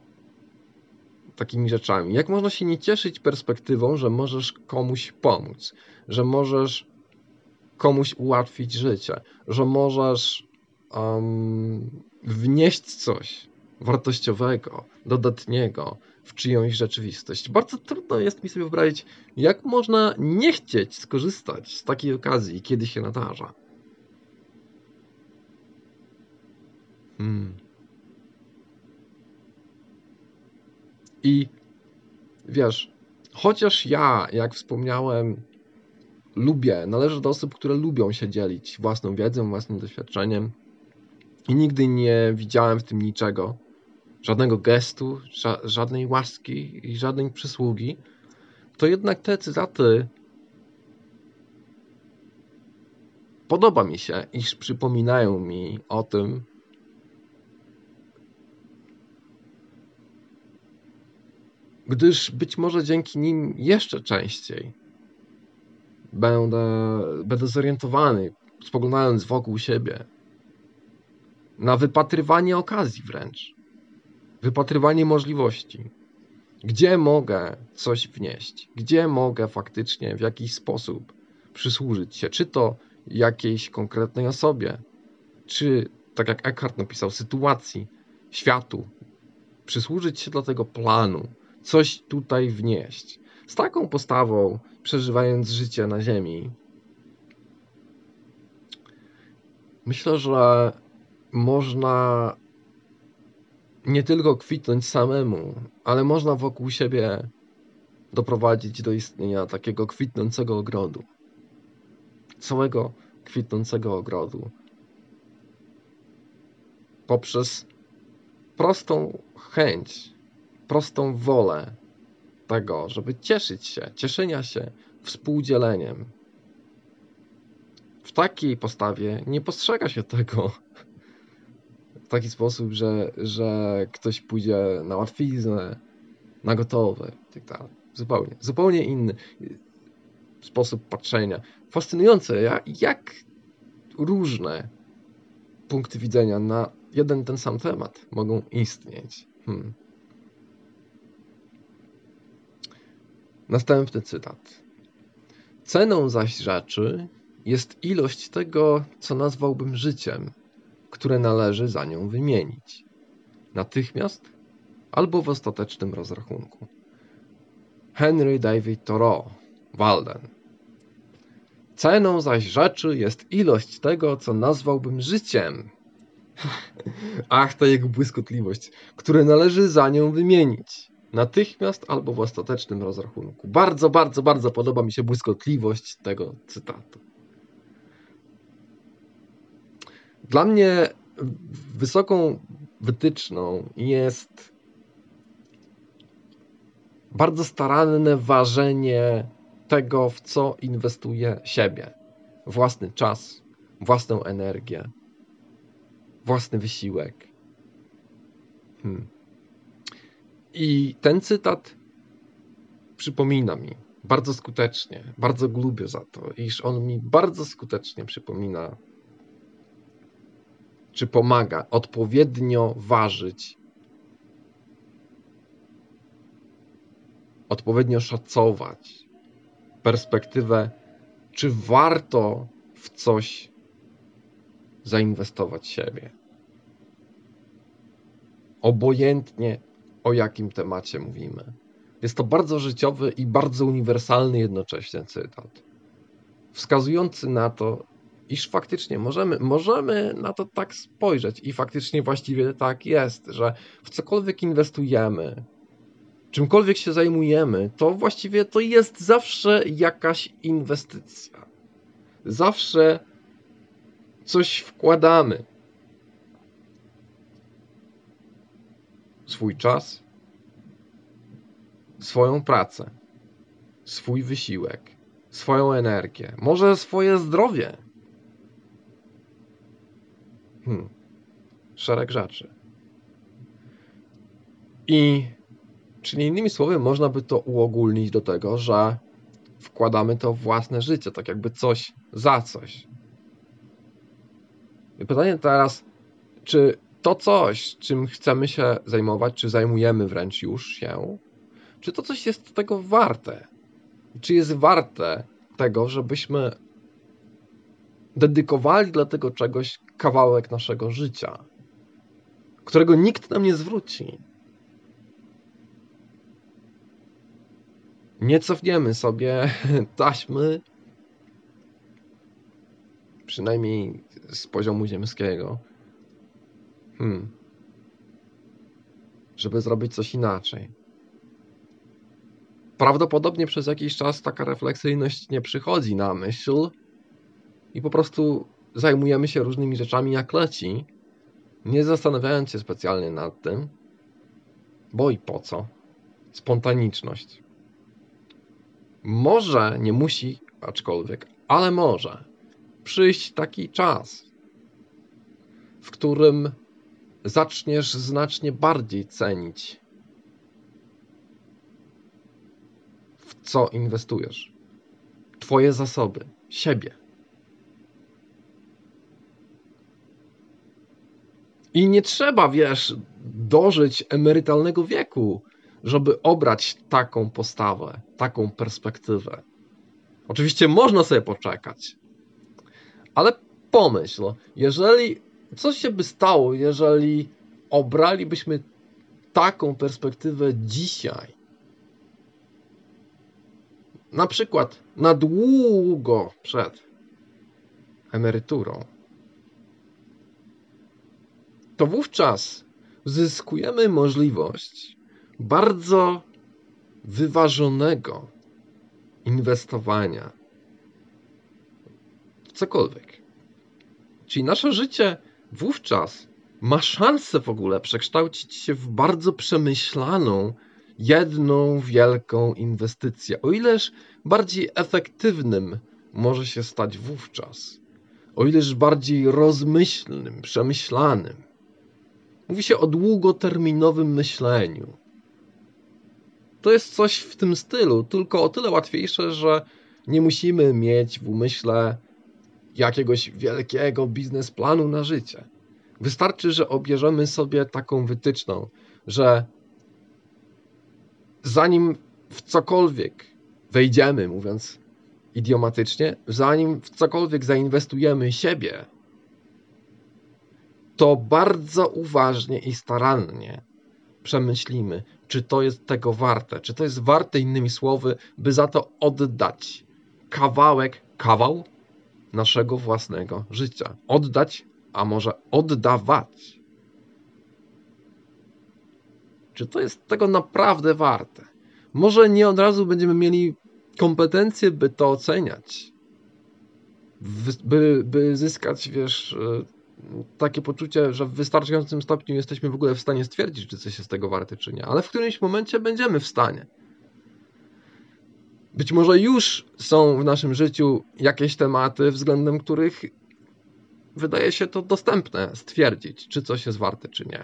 takimi rzeczami. Jak można się nie cieszyć perspektywą, że możesz komuś pomóc, że możesz komuś ułatwić życie, że możesz um, wnieść coś wartościowego, dodatniego w czyjąś rzeczywistość. Bardzo trudno jest mi sobie wyobrazić, jak można nie chcieć skorzystać z takiej okazji, kiedy się nadarza. Hmm. I wiesz, chociaż ja, jak wspomniałem, lubię, należę do osób, które lubią się dzielić własną wiedzą, własnym doświadczeniem. I nigdy nie widziałem w tym niczego, żadnego gestu, ża żadnej łaski i żadnej przysługi, to jednak te cytaty podoba mi się, iż przypominają mi o tym, gdyż być może dzięki nim jeszcze częściej będę, będę zorientowany, spoglądając wokół siebie, na wypatrywanie okazji wręcz, wypatrywanie możliwości. Gdzie mogę coś wnieść? Gdzie mogę faktycznie w jakiś sposób przysłużyć się? Czy to jakiejś konkretnej osobie, czy tak jak Eckhart napisał, sytuacji, światu, przysłużyć się dla tego planu, coś tutaj wnieść. Z taką postawą, przeżywając życie na Ziemi, myślę, że można nie tylko kwitnąć samemu, ale można wokół siebie doprowadzić do istnienia takiego kwitnącego ogrodu. Całego kwitnącego ogrodu. Poprzez prostą chęć prostą wolę tego, żeby cieszyć się, cieszenia się współdzieleniem. W takiej postawie nie postrzega się tego w taki sposób, że, że ktoś pójdzie na łatwiznę, na gotowe, tak dalej. Zupełnie, zupełnie inny sposób patrzenia. Fascynujące, jak różne punkty widzenia na jeden ten sam temat mogą istnieć. Hmm. Następny cytat. Ceną zaś rzeczy jest ilość tego, co nazwałbym życiem, które należy za nią wymienić. Natychmiast albo w ostatecznym rozrachunku. Henry David Thoreau, Walden. Ceną zaś rzeczy jest ilość tego, co nazwałbym życiem. Ach, ta jego błyskotliwość, które należy za nią wymienić natychmiast albo w ostatecznym rozrachunku. Bardzo, bardzo, bardzo podoba mi się błyskotliwość tego cytatu. Dla mnie wysoką wytyczną jest bardzo staranne ważenie tego, w co inwestuje siebie. Własny czas, własną energię, własny wysiłek. Hmm. I ten cytat przypomina mi bardzo skutecznie, bardzo lubię za to, iż on mi bardzo skutecznie przypomina, czy pomaga odpowiednio ważyć, odpowiednio szacować perspektywę, czy warto w coś zainwestować siebie. Obojętnie o jakim temacie mówimy. Jest to bardzo życiowy i bardzo uniwersalny jednocześnie cytat, wskazujący na to, iż faktycznie możemy, możemy na to tak spojrzeć i faktycznie właściwie tak jest, że w cokolwiek inwestujemy, czymkolwiek się zajmujemy, to właściwie to jest zawsze jakaś inwestycja. Zawsze coś wkładamy. Swój czas, swoją pracę, swój wysiłek, swoją energię, może swoje zdrowie. Hmm. Szereg rzeczy. I czyli innymi słowy, można by to uogólnić do tego, że wkładamy to w własne życie, tak jakby coś za coś. I pytanie teraz, czy to coś, czym chcemy się zajmować, czy zajmujemy wręcz już się, czy to coś jest tego warte? Czy jest warte tego, żebyśmy dedykowali dla tego czegoś kawałek naszego życia, którego nikt nam nie zwróci? Nie cofniemy sobie taśmy, przynajmniej z poziomu ziemskiego, hmm. żeby zrobić coś inaczej. Prawdopodobnie przez jakiś czas taka refleksyjność nie przychodzi na myśl i po prostu zajmujemy się różnymi rzeczami jak leci, nie zastanawiając się specjalnie nad tym, bo i po co? Spontaniczność. Może, nie musi, aczkolwiek, ale może przyjść taki czas, w którym zaczniesz znacznie bardziej cenić, w co inwestujesz, Twoje zasoby, siebie. I nie trzeba, wiesz, dożyć emerytalnego wieku, żeby obrać taką postawę, taką perspektywę. Oczywiście można sobie poczekać, ale pomyśl, jeżeli coś się by stało, jeżeli obralibyśmy taką perspektywę dzisiaj, na przykład na długo przed emeryturą, to wówczas zyskujemy możliwość bardzo wyważonego inwestowania w cokolwiek. Czyli nasze życie wówczas ma szansę w ogóle przekształcić się w bardzo przemyślaną, jedną wielką inwestycję. O ileż bardziej efektywnym może się stać wówczas, o ileż bardziej rozmyślnym, przemyślanym. Mówi się o długoterminowym myśleniu. To jest coś w tym stylu, tylko o tyle łatwiejsze, że nie musimy mieć w umyśle jakiegoś wielkiego biznesplanu na życie. Wystarczy, że obierzemy sobie taką wytyczną, że zanim w cokolwiek wejdziemy, mówiąc idiomatycznie, zanim w cokolwiek zainwestujemy siebie, to bardzo uważnie i starannie przemyślimy, czy to jest tego warte, czy to jest warte, innymi słowy, by za to oddać kawałek, kawał naszego własnego życia. Oddać, a może oddawać. Czy to jest tego naprawdę warte? Może nie od razu będziemy mieli kompetencje, by to oceniać, by, by zyskać, wiesz, e, takie poczucie, że w wystarczającym stopniu jesteśmy w ogóle w stanie stwierdzić, czy coś jest tego warte, czy nie, ale w którymś momencie będziemy w stanie. Być może już są w naszym życiu jakieś tematy, względem których wydaje się to dostępne stwierdzić, czy coś jest warte, czy nie.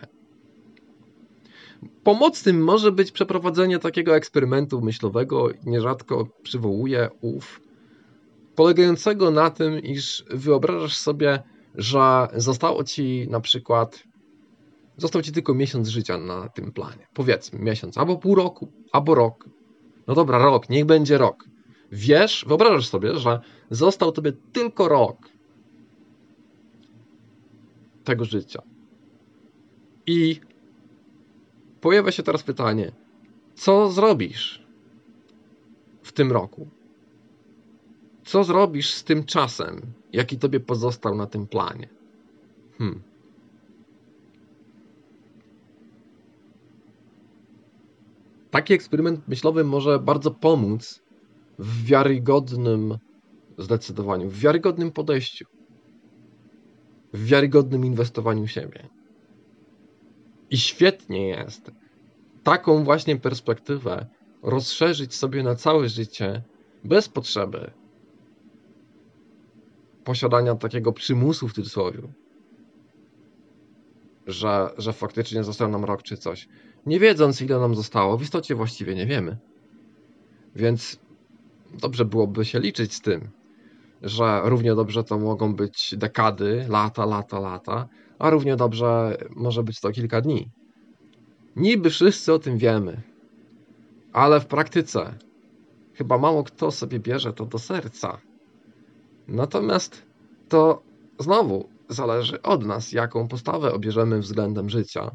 Pomocnym może być przeprowadzenie takiego eksperymentu myślowego, nierzadko przywołuje ów, polegającego na tym, iż wyobrażasz sobie, że zostało ci na przykład, został ci tylko miesiąc życia na tym planie. Powiedzmy miesiąc, albo pół roku, albo rok. No dobra, rok, niech będzie rok. Wiesz, wyobrażasz sobie, że został tobie tylko rok tego życia. I pojawia się teraz pytanie, co zrobisz w tym roku? Co zrobisz z tym czasem, jaki tobie pozostał na tym planie? Hmm. Taki eksperyment myślowy może bardzo pomóc w wiarygodnym zdecydowaniu, w wiarygodnym podejściu. w wiarygodnym inwestowaniu siebie. I świetnie jest taką właśnie perspektywę rozszerzyć sobie na całe życie bez potrzeby posiadania takiego przymusu w cudzysłowie, że, że faktycznie został nam rok czy coś. Nie wiedząc, ile nam zostało, w istocie właściwie nie wiemy. Więc dobrze byłoby się liczyć z tym, że równie dobrze to mogą być dekady, lata, lata, lata, a równie dobrze może być to kilka dni. Niby wszyscy o tym wiemy, ale w praktyce chyba mało kto sobie bierze to do serca. Natomiast to znowu zależy od nas, jaką postawę obierzemy względem życia.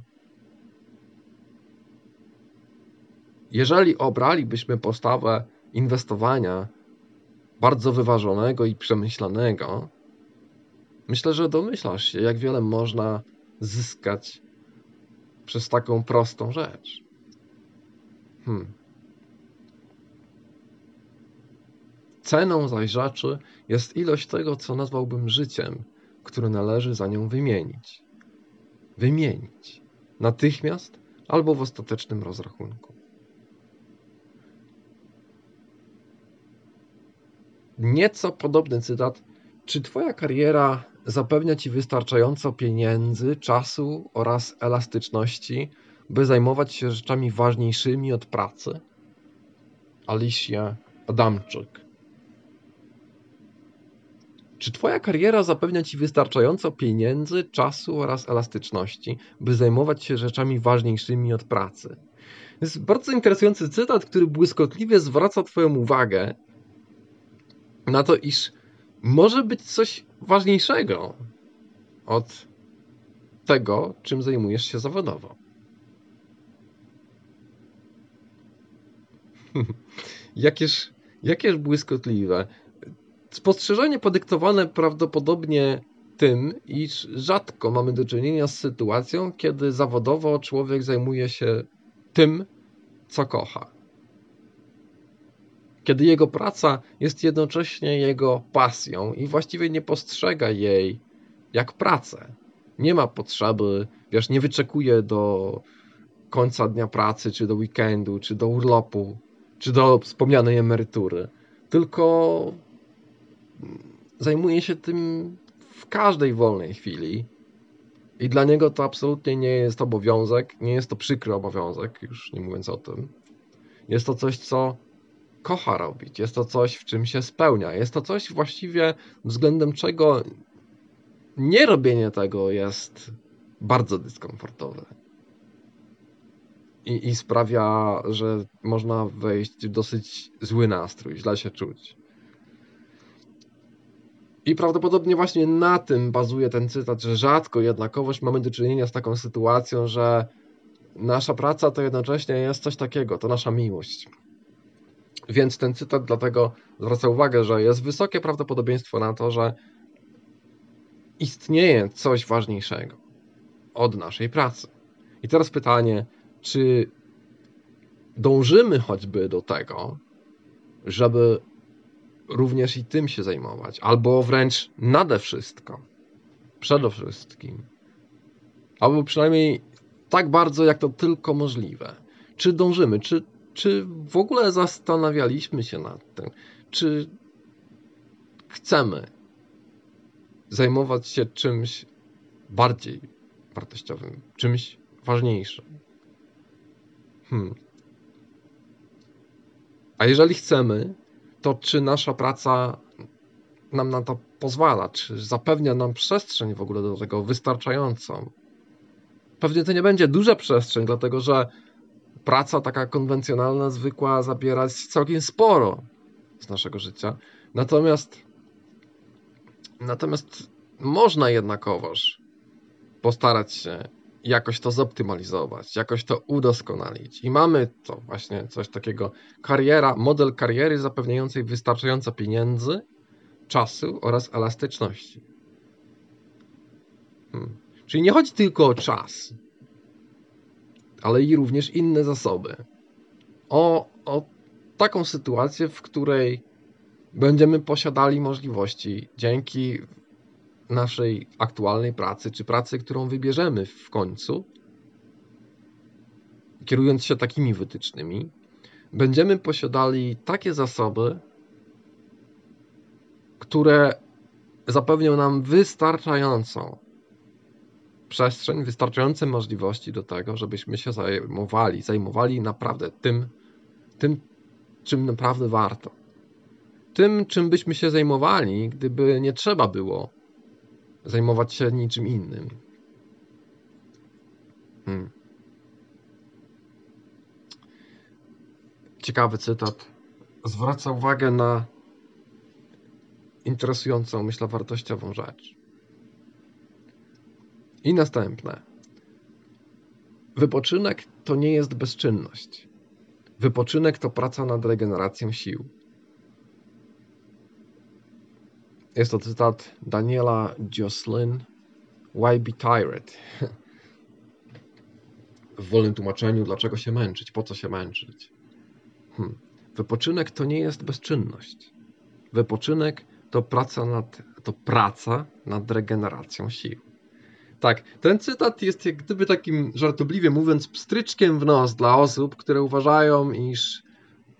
Jeżeli obralibyśmy postawę inwestowania bardzo wyważonego i przemyślanego, myślę, że domyślasz się, jak wiele można zyskać przez taką prostą rzecz. Hmm. Ceną zaś rzeczy jest ilość tego, co nazwałbym życiem, które należy za nią wymienić. Wymienić. Natychmiast albo w ostatecznym rozrachunku. Nieco podobny cytat. Czy Twoja kariera zapewnia Ci wystarczająco pieniędzy, czasu oraz elastyczności, by zajmować się rzeczami ważniejszymi od pracy? Alicia Adamczyk. Czy Twoja kariera zapewnia Ci wystarczająco pieniędzy, czasu oraz elastyczności, by zajmować się rzeczami ważniejszymi od pracy? To jest bardzo interesujący cytat, który błyskotliwie zwraca Twoją uwagę na to, iż może być coś ważniejszego od tego, czym zajmujesz się zawodowo. jakież, jakież błyskotliwe. Spostrzeżenie podyktowane prawdopodobnie tym, iż rzadko mamy do czynienia z sytuacją, kiedy zawodowo człowiek zajmuje się tym, co kocha. Kiedy jego praca jest jednocześnie jego pasją i właściwie nie postrzega jej jak pracę. Nie ma potrzeby, wiesz, nie wyczekuje do końca dnia pracy, czy do weekendu, czy do urlopu, czy do wspomnianej emerytury, tylko zajmuje się tym w każdej wolnej chwili. I dla niego to absolutnie nie jest obowiązek, nie jest to przykry obowiązek, już nie mówiąc o tym. Jest to coś, co kocha robić, jest to coś, w czym się spełnia, jest to coś właściwie względem czego nie robienie tego jest bardzo dyskomfortowe. I, I sprawia, że można wejść w dosyć zły nastrój, źle się czuć. I prawdopodobnie właśnie na tym bazuje ten cytat, że rzadko jednakowoż mamy do czynienia z taką sytuacją, że nasza praca to jednocześnie jest coś takiego, to nasza miłość. Więc ten cytat dlatego zwraca uwagę, że jest wysokie prawdopodobieństwo na to, że istnieje coś ważniejszego od naszej pracy. I teraz pytanie, czy dążymy choćby do tego, żeby również i tym się zajmować, albo wręcz nade wszystko, przede wszystkim, albo przynajmniej tak bardzo, jak to tylko możliwe. Czy dążymy, czy, czy w ogóle zastanawialiśmy się nad tym, czy chcemy zajmować się czymś bardziej wartościowym, czymś ważniejszym. Hmm. A jeżeli chcemy, to czy nasza praca nam na to pozwala, czy zapewnia nam przestrzeń w ogóle do tego wystarczającą. Pewnie to nie będzie duża przestrzeń, dlatego że praca taka konwencjonalna, zwykła zabiera całkiem sporo z naszego życia. Natomiast natomiast można jednakowoż postarać się jakoś to zoptymalizować, jakoś to udoskonalić. I mamy to właśnie coś takiego kariera, model kariery zapewniającej wystarczająco pieniędzy, czasu oraz elastyczności. Hmm. Czyli nie chodzi tylko o czas, ale i również inne zasoby. O, o taką sytuację, w której będziemy posiadali możliwości dzięki naszej aktualnej pracy, czy pracy, którą wybierzemy w końcu, kierując się takimi wytycznymi, będziemy posiadali takie zasoby, które zapewnią nam wystarczającą przestrzeń, wystarczające możliwości do tego, żebyśmy się zajmowali, zajmowali naprawdę tym, tym, czym naprawdę warto. Tym, czym byśmy się zajmowali, gdyby nie trzeba było zajmować się niczym innym. Hmm. Ciekawy cytat. Zwraca uwagę na interesującą, myślę, wartościową rzecz. I następne. Wypoczynek to nie jest bezczynność. Wypoczynek to praca nad regeneracją sił. Jest to cytat Daniela Jocelyn. Why be tired? W wolnym tłumaczeniu, dlaczego się męczyć, po co się męczyć? Hmm. Wypoczynek to nie jest bezczynność. Wypoczynek to praca nad, to praca nad regeneracją sił. Tak, ten cytat jest jak gdyby takim żartobliwie mówiąc pstryczkiem w nos dla osób, które uważają, iż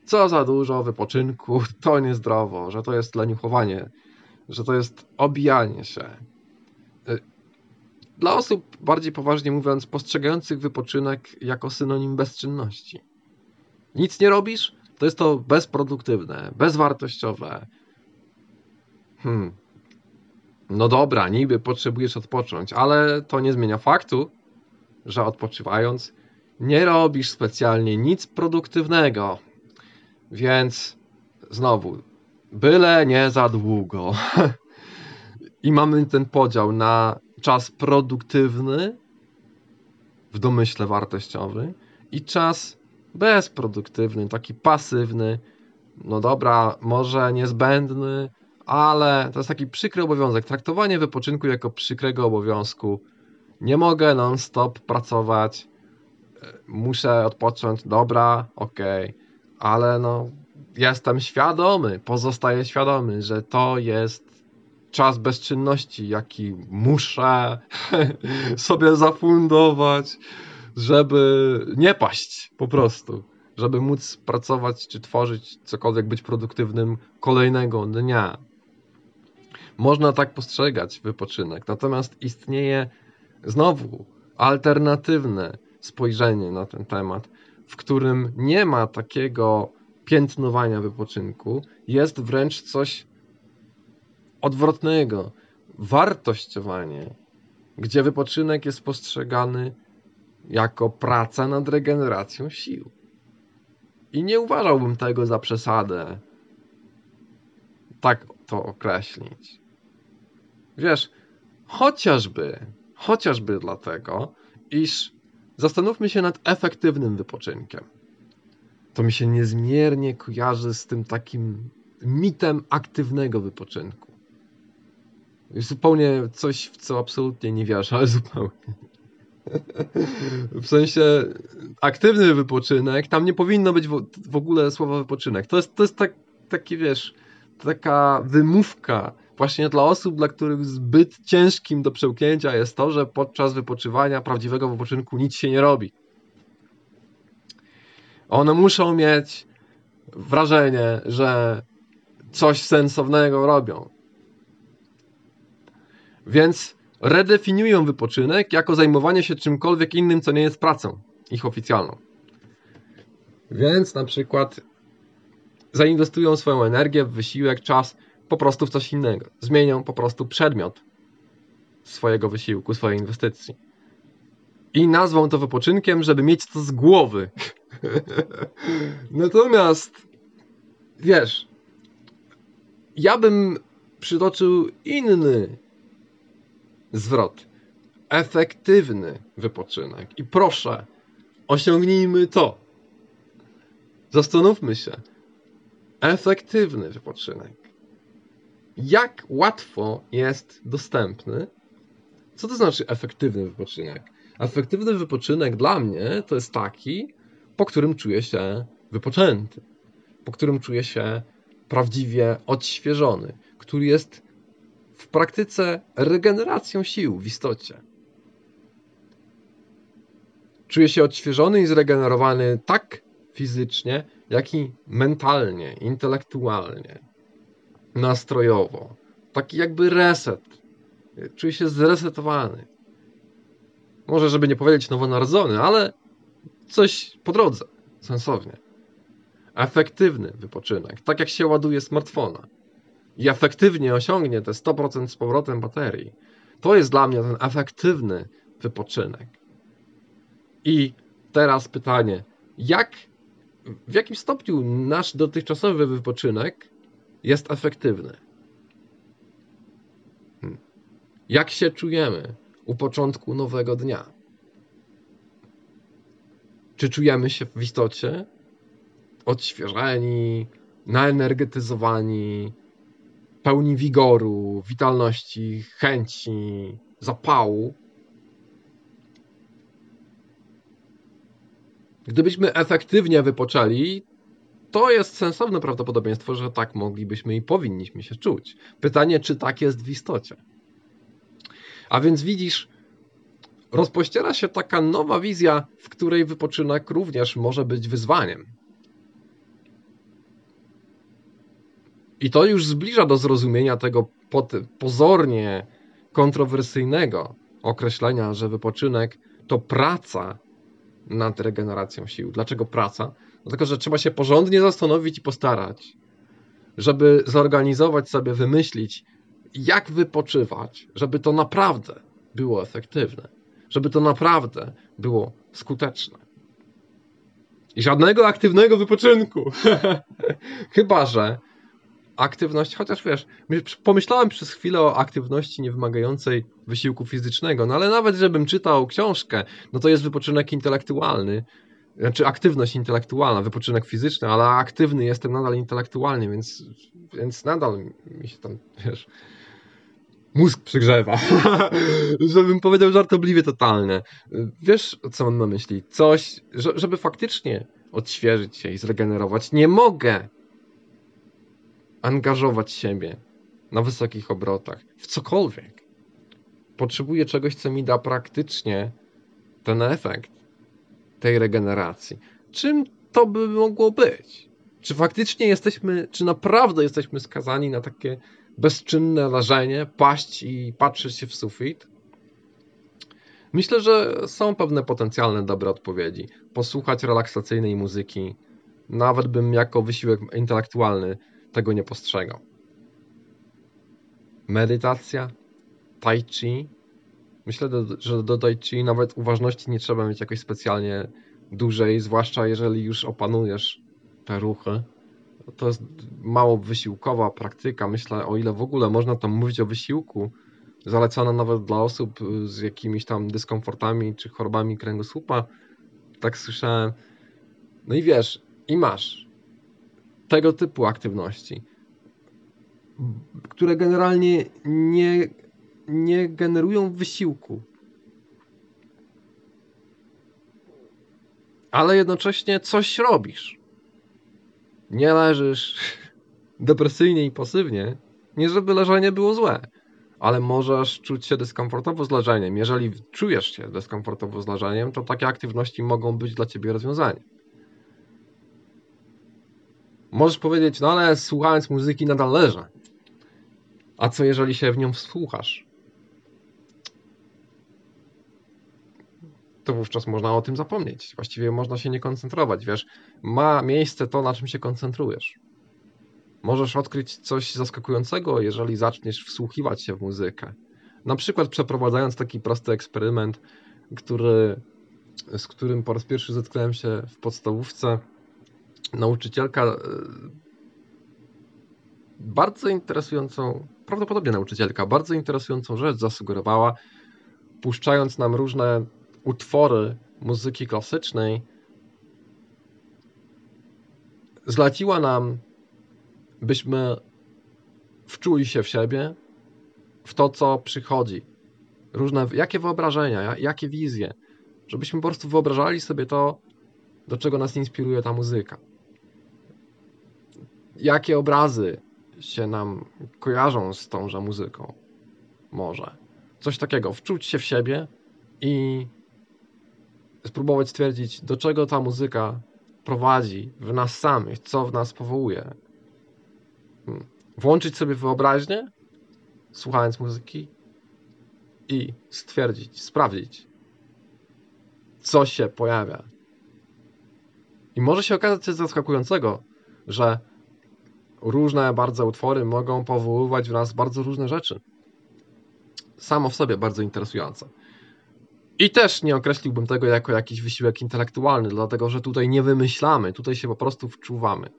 co za dużo wypoczynku to niezdrowo, że to jest leniuchowanie, że to jest obijanie się. Y, dla osób, bardziej poważnie mówiąc, postrzegających wypoczynek jako synonim bezczynności. Nic nie robisz, to jest to bezproduktywne, bezwartościowe. Hmm, no dobra, niby potrzebujesz odpocząć, ale to nie zmienia faktu, że odpoczywając nie robisz specjalnie nic produktywnego. Więc znowu, byle nie za długo. I mamy ten podział na czas produktywny w domyśle wartościowy i czas bezproduktywny, taki pasywny. No dobra, może niezbędny, ale to jest taki przykry obowiązek. Traktowanie wypoczynku jako przykrego obowiązku. Nie mogę non-stop pracować, e, muszę odpocząć, dobra, okej, okay. ale no, jestem świadomy, pozostaję świadomy, że to jest czas bezczynności, jaki muszę sobie zafundować, żeby nie paść po prostu, żeby móc pracować czy tworzyć cokolwiek, być produktywnym kolejnego dnia. Można tak postrzegać wypoczynek. Natomiast istnieje znowu alternatywne spojrzenie na ten temat, w którym nie ma takiego piętnowania wypoczynku, jest wręcz coś odwrotnego wartościowanie, gdzie wypoczynek jest postrzegany jako praca nad regeneracją sił. I nie uważałbym tego za przesadę. Tak to określić. Wiesz, chociażby, chociażby dlatego, iż zastanówmy się nad efektywnym wypoczynkiem. To mi się niezmiernie kojarzy z tym takim mitem aktywnego wypoczynku. Zupełnie coś, w co absolutnie nie wierzę, ale zupełnie. W sensie aktywny wypoczynek, tam nie powinno być w, ogóle słowa wypoczynek. To jest, to jest tak, taki, wiesz, taka wymówka właśnie dla osób, dla których zbyt ciężkim do przełknięcia jest to, że podczas wypoczywania, prawdziwego wypoczynku nic się nie robi. One muszą mieć wrażenie, że coś sensownego robią. Więc redefiniują wypoczynek jako zajmowanie się czymkolwiek innym, co nie jest pracą ich oficjalną. Więc na przykład zainwestują swoją energię, wysiłek, czas po prostu w coś innego. Zmienią po prostu przedmiot swojego wysiłku, swojej inwestycji. I nazwą to wypoczynkiem, żeby mieć to z głowy. Natomiast, wiesz, ja bym przytoczył inny zwrot. Efektywny wypoczynek. I proszę, osiągnijmy to. Zastanówmy się. Efektywny wypoczynek jak łatwo jest dostępny. Co to znaczy efektywny wypoczynek? Efektywny wypoczynek dla mnie to jest taki, po którym czuję się wypoczęty, po którym czuję się prawdziwie odświeżony, który jest w praktyce regeneracją sił w istocie. Czuję się odświeżony i zregenerowany tak fizycznie, jak i mentalnie, intelektualnie, nastrojowo. Taki jakby reset. Czuję się zresetowany. Może, żeby nie powiedzieć nowonarodzony, ale coś po drodze, sensownie. Efektywny wypoczynek, tak jak się ładuje smartfona i efektywnie osiągnie te 100% z powrotem baterii. To jest dla mnie ten efektywny wypoczynek. I teraz pytanie, jak, w jakim stopniu nasz dotychczasowy wypoczynek jest efektywny? Hmm. Jak się czujemy u początku nowego dnia? Czy czujemy się w istocie odświeżeni, naenergetyzowani, pełni wigoru, witalności, chęci, zapału? Gdybyśmy efektywnie wypoczęli, to jest sensowne prawdopodobieństwo, że tak moglibyśmy i powinniśmy się czuć. Pytanie, czy tak jest w istocie. A więc widzisz, rozpościera się taka nowa wizja, w której wypoczynek również może być wyzwaniem. I to już zbliża do zrozumienia tego pozornie kontrowersyjnego określenia, że wypoczynek to praca nad regeneracją sił. Dlaczego praca? Dlatego, że trzeba się porządnie zastanowić i postarać, żeby zorganizować sobie, wymyślić, jak wypoczywać, żeby to naprawdę było efektywne, żeby to naprawdę było skuteczne. I żadnego aktywnego wypoczynku. Chyba, że aktywność, chociaż wiesz, pomyślałem przez chwilę o aktywności niewymagającej wysiłku fizycznego, no ale nawet żebym czytał książkę, no to jest wypoczynek intelektualny, znaczy aktywność intelektualna, wypoczynek fizyczny, ale aktywny jestem nadal intelektualnie, więc, więc nadal mi się tam, wiesz, mózg przygrzewa. Żebym powiedział żartobliwie totalne. Wiesz, co on ma myśli? Coś, żeby faktycznie odświeżyć się i zregenerować. Nie mogę angażować siebie na wysokich obrotach, w cokolwiek. Potrzebuję czegoś, co mi da praktycznie ten efekt tej regeneracji. Czym to by mogło być? Czy faktycznie jesteśmy, czy naprawdę jesteśmy skazani na takie bezczynne leżenie, paść i patrzeć się w sufit? Myślę, że są pewne potencjalne dobre odpowiedzi. Posłuchać relaksacyjnej muzyki, nawet bym jako wysiłek intelektualny tego nie postrzegał. Medytacja, tai chi. Myślę, że do chi nawet uważności nie trzeba mieć jakoś specjalnie dużej, zwłaszcza jeżeli już opanujesz te ruchy. To jest mało wysiłkowa praktyka. Myślę, o ile w ogóle można tam mówić o wysiłku, zalecana nawet dla osób z jakimiś tam dyskomfortami czy chorobami kręgosłupa. Tak słyszałem. No i wiesz, i masz tego typu aktywności, które generalnie nie, nie generują wysiłku, ale jednocześnie coś robisz. Nie leżysz depresyjnie i pasywnie, nie żeby leżenie było złe, ale możesz czuć się dyskomfortowo z leżeniem. Jeżeli czujesz się dyskomfortowo z leżeniem, to takie aktywności mogą być dla ciebie rozwiązaniem. Możesz powiedzieć, no ale słuchając muzyki nadal leżę. A co jeżeli się w nią wsłuchasz? To wówczas można o tym zapomnieć. Właściwie można się nie koncentrować, wiesz. Ma miejsce to, na czym się koncentrujesz. Możesz odkryć coś zaskakującego, jeżeli zaczniesz wsłuchiwać się w muzykę. Na przykład przeprowadzając taki prosty eksperyment, który, z którym po raz pierwszy zetknąłem się w podstawówce nauczycielka e, bardzo interesującą, prawdopodobnie nauczycielka, bardzo interesującą rzecz zasugerowała, puszczając nam różne utwory muzyki klasycznej, zleciła nam, byśmy wczuli się w siebie, w to, co przychodzi. Różne, jakie wyobrażenia, jakie wizje, żebyśmy po prostu wyobrażali sobie to, do czego nas inspiruje ta muzyka jakie obrazy się nam kojarzą z tąże muzyką. może. Coś takiego, wczuć się w siebie i spróbować stwierdzić, do czego ta muzyka prowadzi w nas samych, co w nas powołuje. Hmm. Włączyć sobie wyobraźnię, słuchając muzyki i stwierdzić, sprawdzić, co się pojawia. I może się okazać coś zaskakującego, że różne bardzo utwory mogą powoływać w nas bardzo różne rzeczy. Samo w sobie bardzo interesujące. I też nie określiłbym tego jako jakiś wysiłek intelektualny, dlatego że tutaj nie wymyślamy, tutaj się po prostu wczuwamy.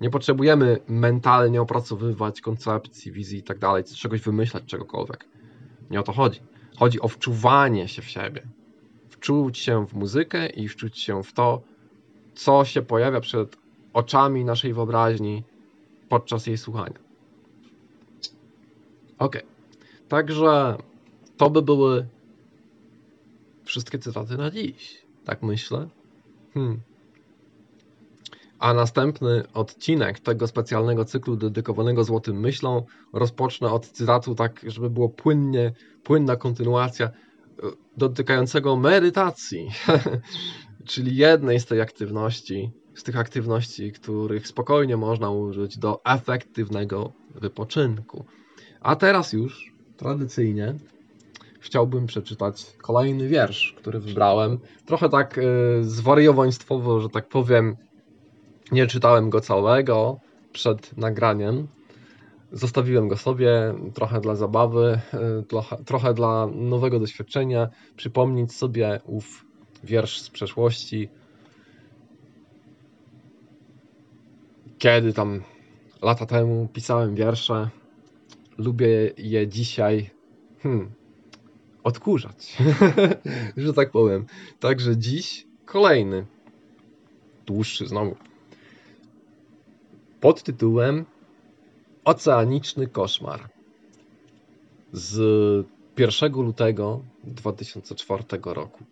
Nie potrzebujemy mentalnie opracowywać koncepcji, wizji i tak dalej, czegoś wymyślać, czegokolwiek. Nie o to chodzi. Chodzi o wczuwanie się w siebie. Wczuć się w muzykę i wczuć się w to, co się pojawia przed oczami naszej wyobraźni podczas jej słuchania. Ok. Także to by były wszystkie cytaty na dziś. Tak myślę. Hmm. A następny odcinek tego specjalnego cyklu dedykowanego Złotym Myślom rozpocznę od cytatu, tak żeby było płynnie, płynna kontynuacja e, dotykającego medytacji, czyli jednej z tej aktywności, z tych aktywności, których spokojnie można użyć do efektywnego wypoczynku. A teraz już tradycyjnie chciałbym przeczytać kolejny wiersz, który wybrałem. Trochę tak y, zwariowaństwowo, że tak powiem, nie czytałem go całego przed nagraniem. Zostawiłem go sobie trochę dla zabawy, y, trochę, trochę dla nowego doświadczenia, przypomnieć sobie ów wiersz z przeszłości. Kiedy tam lata temu pisałem wiersze, lubię je dzisiaj. Hmm, odkurzać, że tak powiem. Także dziś kolejny, dłuższy znowu, pod tytułem Oceaniczny koszmar. Z 1 lutego 2004 roku.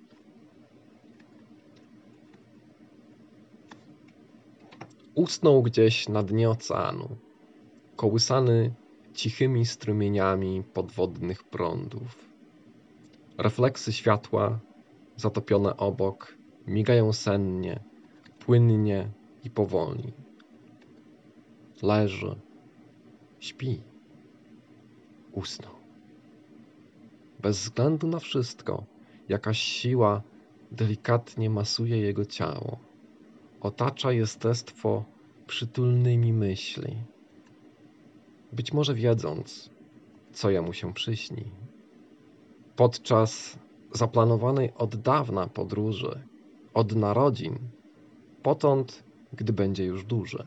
Usnął gdzieś na dnie oceanu, kołysany cichymi strumieniami podwodnych prądów Refleksy światła, zatopione obok, migają sennie, płynnie i powoli. Leży, śpi, usnął. Bez względu na wszystko, jakaś siła delikatnie masuje jego ciało. Otacza jestestwo przytulnymi myśli. Być może wiedząc, co jemu się przyśni podczas zaplanowanej od dawna podróży, od narodzin, potąd, gdy będzie już duży.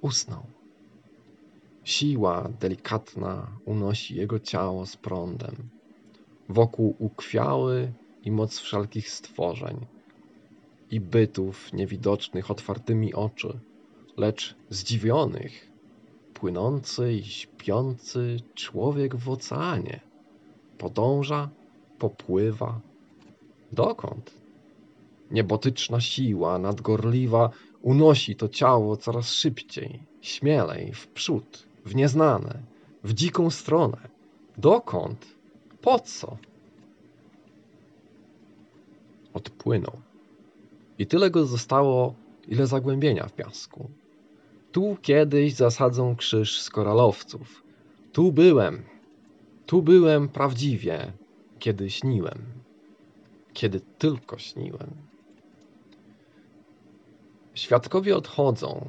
Usnął. Siła delikatna unosi jego ciało z prądem. Wokół ukwiały i moc wszelkich stworzeń i bytów niewidocznych otwartymi oczy, lecz zdziwionych płynący i śpiący człowiek w oceanie. Podąża, popływa. Dokąd? Niebotyczna siła nadgorliwa unosi to ciało coraz szybciej, śmielej, w przód, w nieznane, w dziką stronę. Dokąd? Po co? Odpłynął. I tyle go zostało, ile zagłębienia w piasku. Tu kiedyś zasadzą krzyż z koralowców. Tu byłem, tu byłem prawdziwie, kiedy śniłem, kiedy tylko śniłem. Świadkowie odchodzą,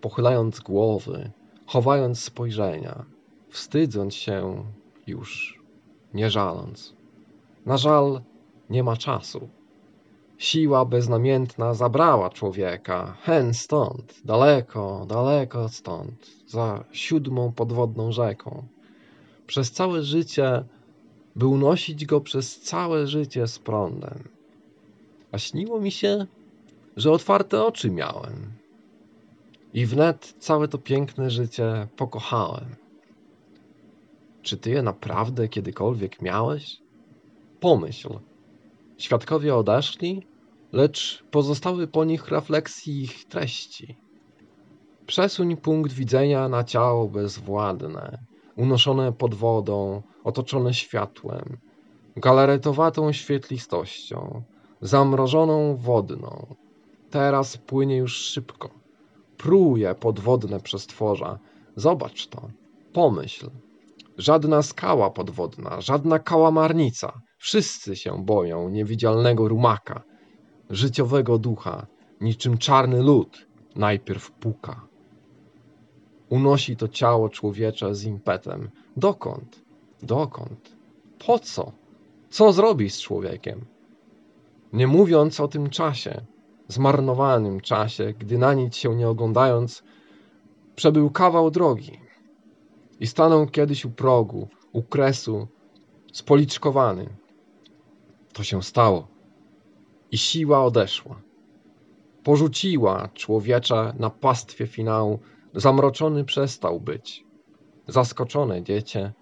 pochylając głowy, chowając spojrzenia, wstydząc się już, nie żaląc. Na żal nie ma czasu. Siła beznamiętna zabrała człowieka, hen stąd, daleko, daleko stąd, za siódmą podwodną rzeką. Przez całe życie, by unosić go przez całe życie z prądem. A śniło mi się, że otwarte oczy miałem. I wnet całe to piękne życie pokochałem. Czy ty je naprawdę kiedykolwiek miałeś? Pomyśl. Świadkowie odeszli, lecz pozostały po nich refleksji ich treści. Przesuń punkt widzenia na ciało bezwładne, unoszone pod wodą, otoczone światłem, galaretowatą świetlistością, zamrożoną wodną. Teraz płynie już szybko. Pruje podwodne przestworza. Zobacz to. Pomyśl. Żadna skała podwodna, żadna kałamarnica. Wszyscy się boją niewidzialnego rumaka, życiowego ducha, niczym czarny lód, najpierw puka. Unosi to ciało człowiecze z impetem. Dokąd? Dokąd? Po co? Co zrobi z człowiekiem? Nie mówiąc o tym czasie, zmarnowanym czasie, gdy na nic się nie oglądając, przebył kawał drogi i stanął kiedyś u progu, u kresu, spoliczkowany. To się stało i siła odeszła. Porzuciła człowiecze na pastwie finału, zamroczony przestał być. Zaskoczone dziecię,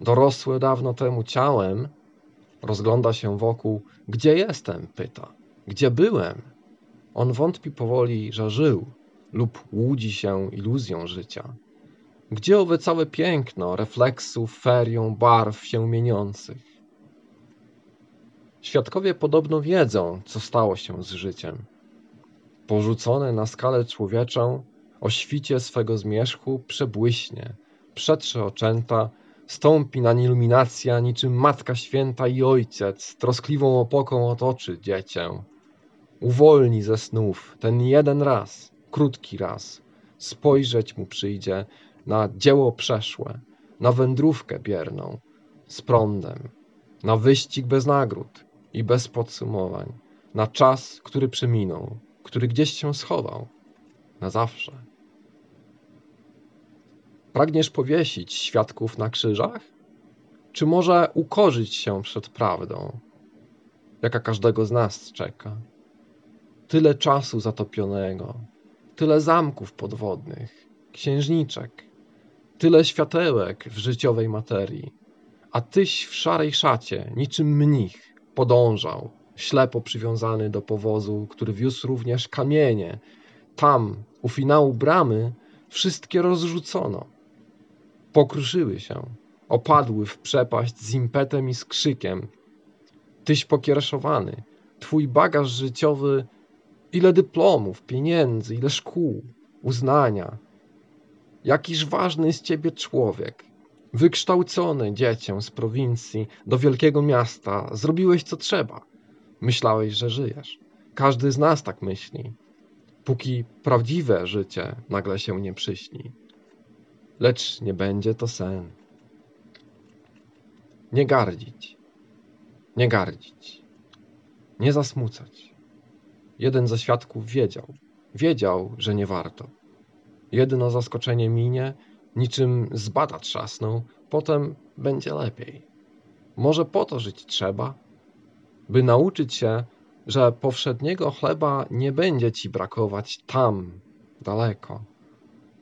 dorosłe dawno temu ciałem, rozgląda się wokół. Gdzie jestem? pyta. Gdzie byłem? On wątpi powoli, że żył lub łudzi się iluzją życia. Gdzie owe całe piękno refleksów, ferią, barw się mieniących? Świadkowie podobno wiedzą, co stało się z życiem. Porzucone na skalę człowieczą, o świcie swego zmierzchu przebłyśnie, przetrze oczęta, stąpi na iluminacja niczym Matka Święta i Ojciec, troskliwą opoką otoczy dziecię. Uwolni ze snów ten jeden raz, krótki raz, spojrzeć mu przyjdzie na dzieło przeszłe, na wędrówkę bierną, z prądem, na wyścig bez nagród i bez podsumowań, na czas, który przeminął, który gdzieś się schował, na zawsze. Pragniesz powiesić świadków na krzyżach? Czy może ukorzyć się przed prawdą, jaka każdego z nas czeka? Tyle czasu zatopionego, tyle zamków podwodnych, księżniczek, tyle światełek w życiowej materii, a tyś w szarej szacie, niczym mnich, podążał, ślepo przywiązany do powozu, który wiózł również kamienie. Tam, u finału bramy, wszystkie rozrzucono. Pokruszyły się, opadły w przepaść z impetem i z krzykiem. Tyś pokiereszowany, twój bagaż życiowy, ile dyplomów, pieniędzy, ile szkół, uznania. Jakiż ważny z ciebie człowiek, wykształcony dziecię z prowincji do wielkiego miasta, zrobiłeś co trzeba. Myślałeś, że żyjesz. Każdy z nas tak myśli, póki prawdziwe życie nagle się nie przyśni. Lecz nie będzie to sen. Nie gardzić, nie gardzić, nie zasmucać. Jeden ze świadków wiedział, wiedział, że nie warto. Jedno zaskoczenie minie, niczym z bata potem będzie lepiej. Może po to żyć trzeba, by nauczyć się, że powszedniego chleba nie będzie ci brakować tam, daleko.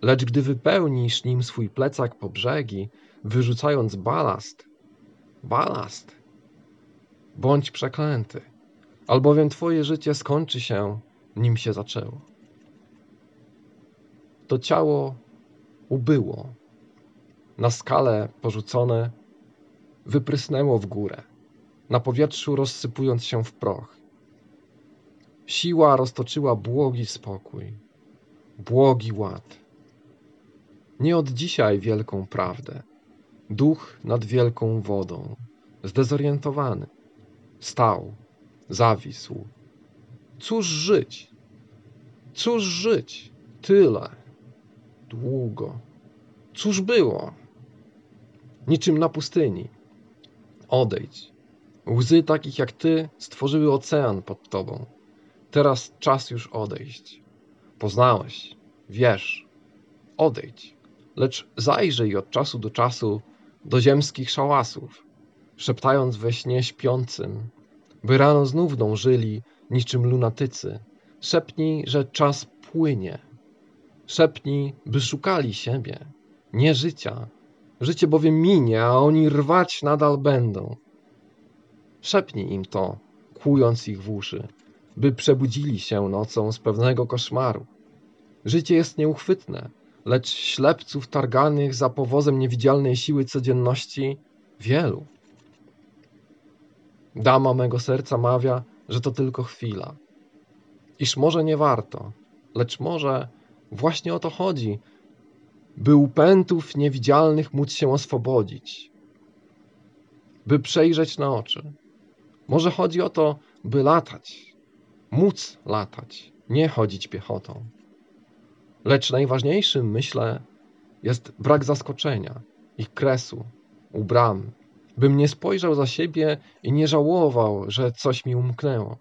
Lecz gdy wypełnisz nim swój plecak po brzegi, wyrzucając balast, balast, bądź przeklęty, albowiem twoje życie skończy się, nim się zaczęło. To ciało ubyło, na skalę porzucone, wyprysnęło w górę, na powietrzu rozsypując się w proch. Siła roztoczyła błogi spokój, błogi ład. Nie od dzisiaj wielką prawdę. Duch nad wielką wodą, zdezorientowany, stał, zawisł. Cóż żyć? Cóż żyć? Tyle, długo. Cóż było? Niczym na pustyni. Odejdź. Łzy takich jak ty stworzyły ocean pod tobą. Teraz czas już odejść. Poznałeś, wiesz, odejdź. Lecz zajrzyj od czasu do czasu do ziemskich szałasów, szeptając we śnie śpiącym, by rano znów dążyli niczym lunatycy. Szepnij, że czas płynie. Szepnij, by szukali siebie, nie życia. Życie bowiem minie, a oni rwać nadal będą. Szepnij im to, kłując ich w uszy, by przebudzili się nocą z pewnego koszmaru. Życie jest nieuchwytne, lecz ślepców targanych za powozem niewidzialnej siły codzienności wielu. Dama mego serca mawia, że to tylko chwila, iż może nie warto, lecz może właśnie o to chodzi, by u pętów niewidzialnych móc się oswobodzić, by przejrzeć na oczy. Może chodzi o to, by latać, móc latać, nie chodzić piechotą. Lecz najważniejszym, myślę, jest brak zaskoczenia i kresu u bram, bym nie spojrzał za siebie i nie żałował, że coś mi umknęło,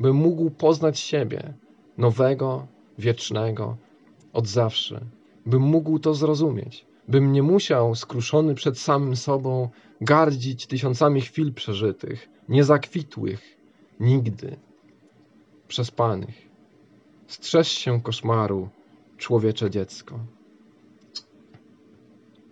bym mógł poznać siebie, nowego, wiecznego, od zawsze, bym mógł to zrozumieć, bym nie musiał, skruszony przed samym sobą, gardzić tysiącami chwil przeżytych, niezakwitłych, nigdy, przespanych. Strzeż się koszmaru, człowiecze dziecko.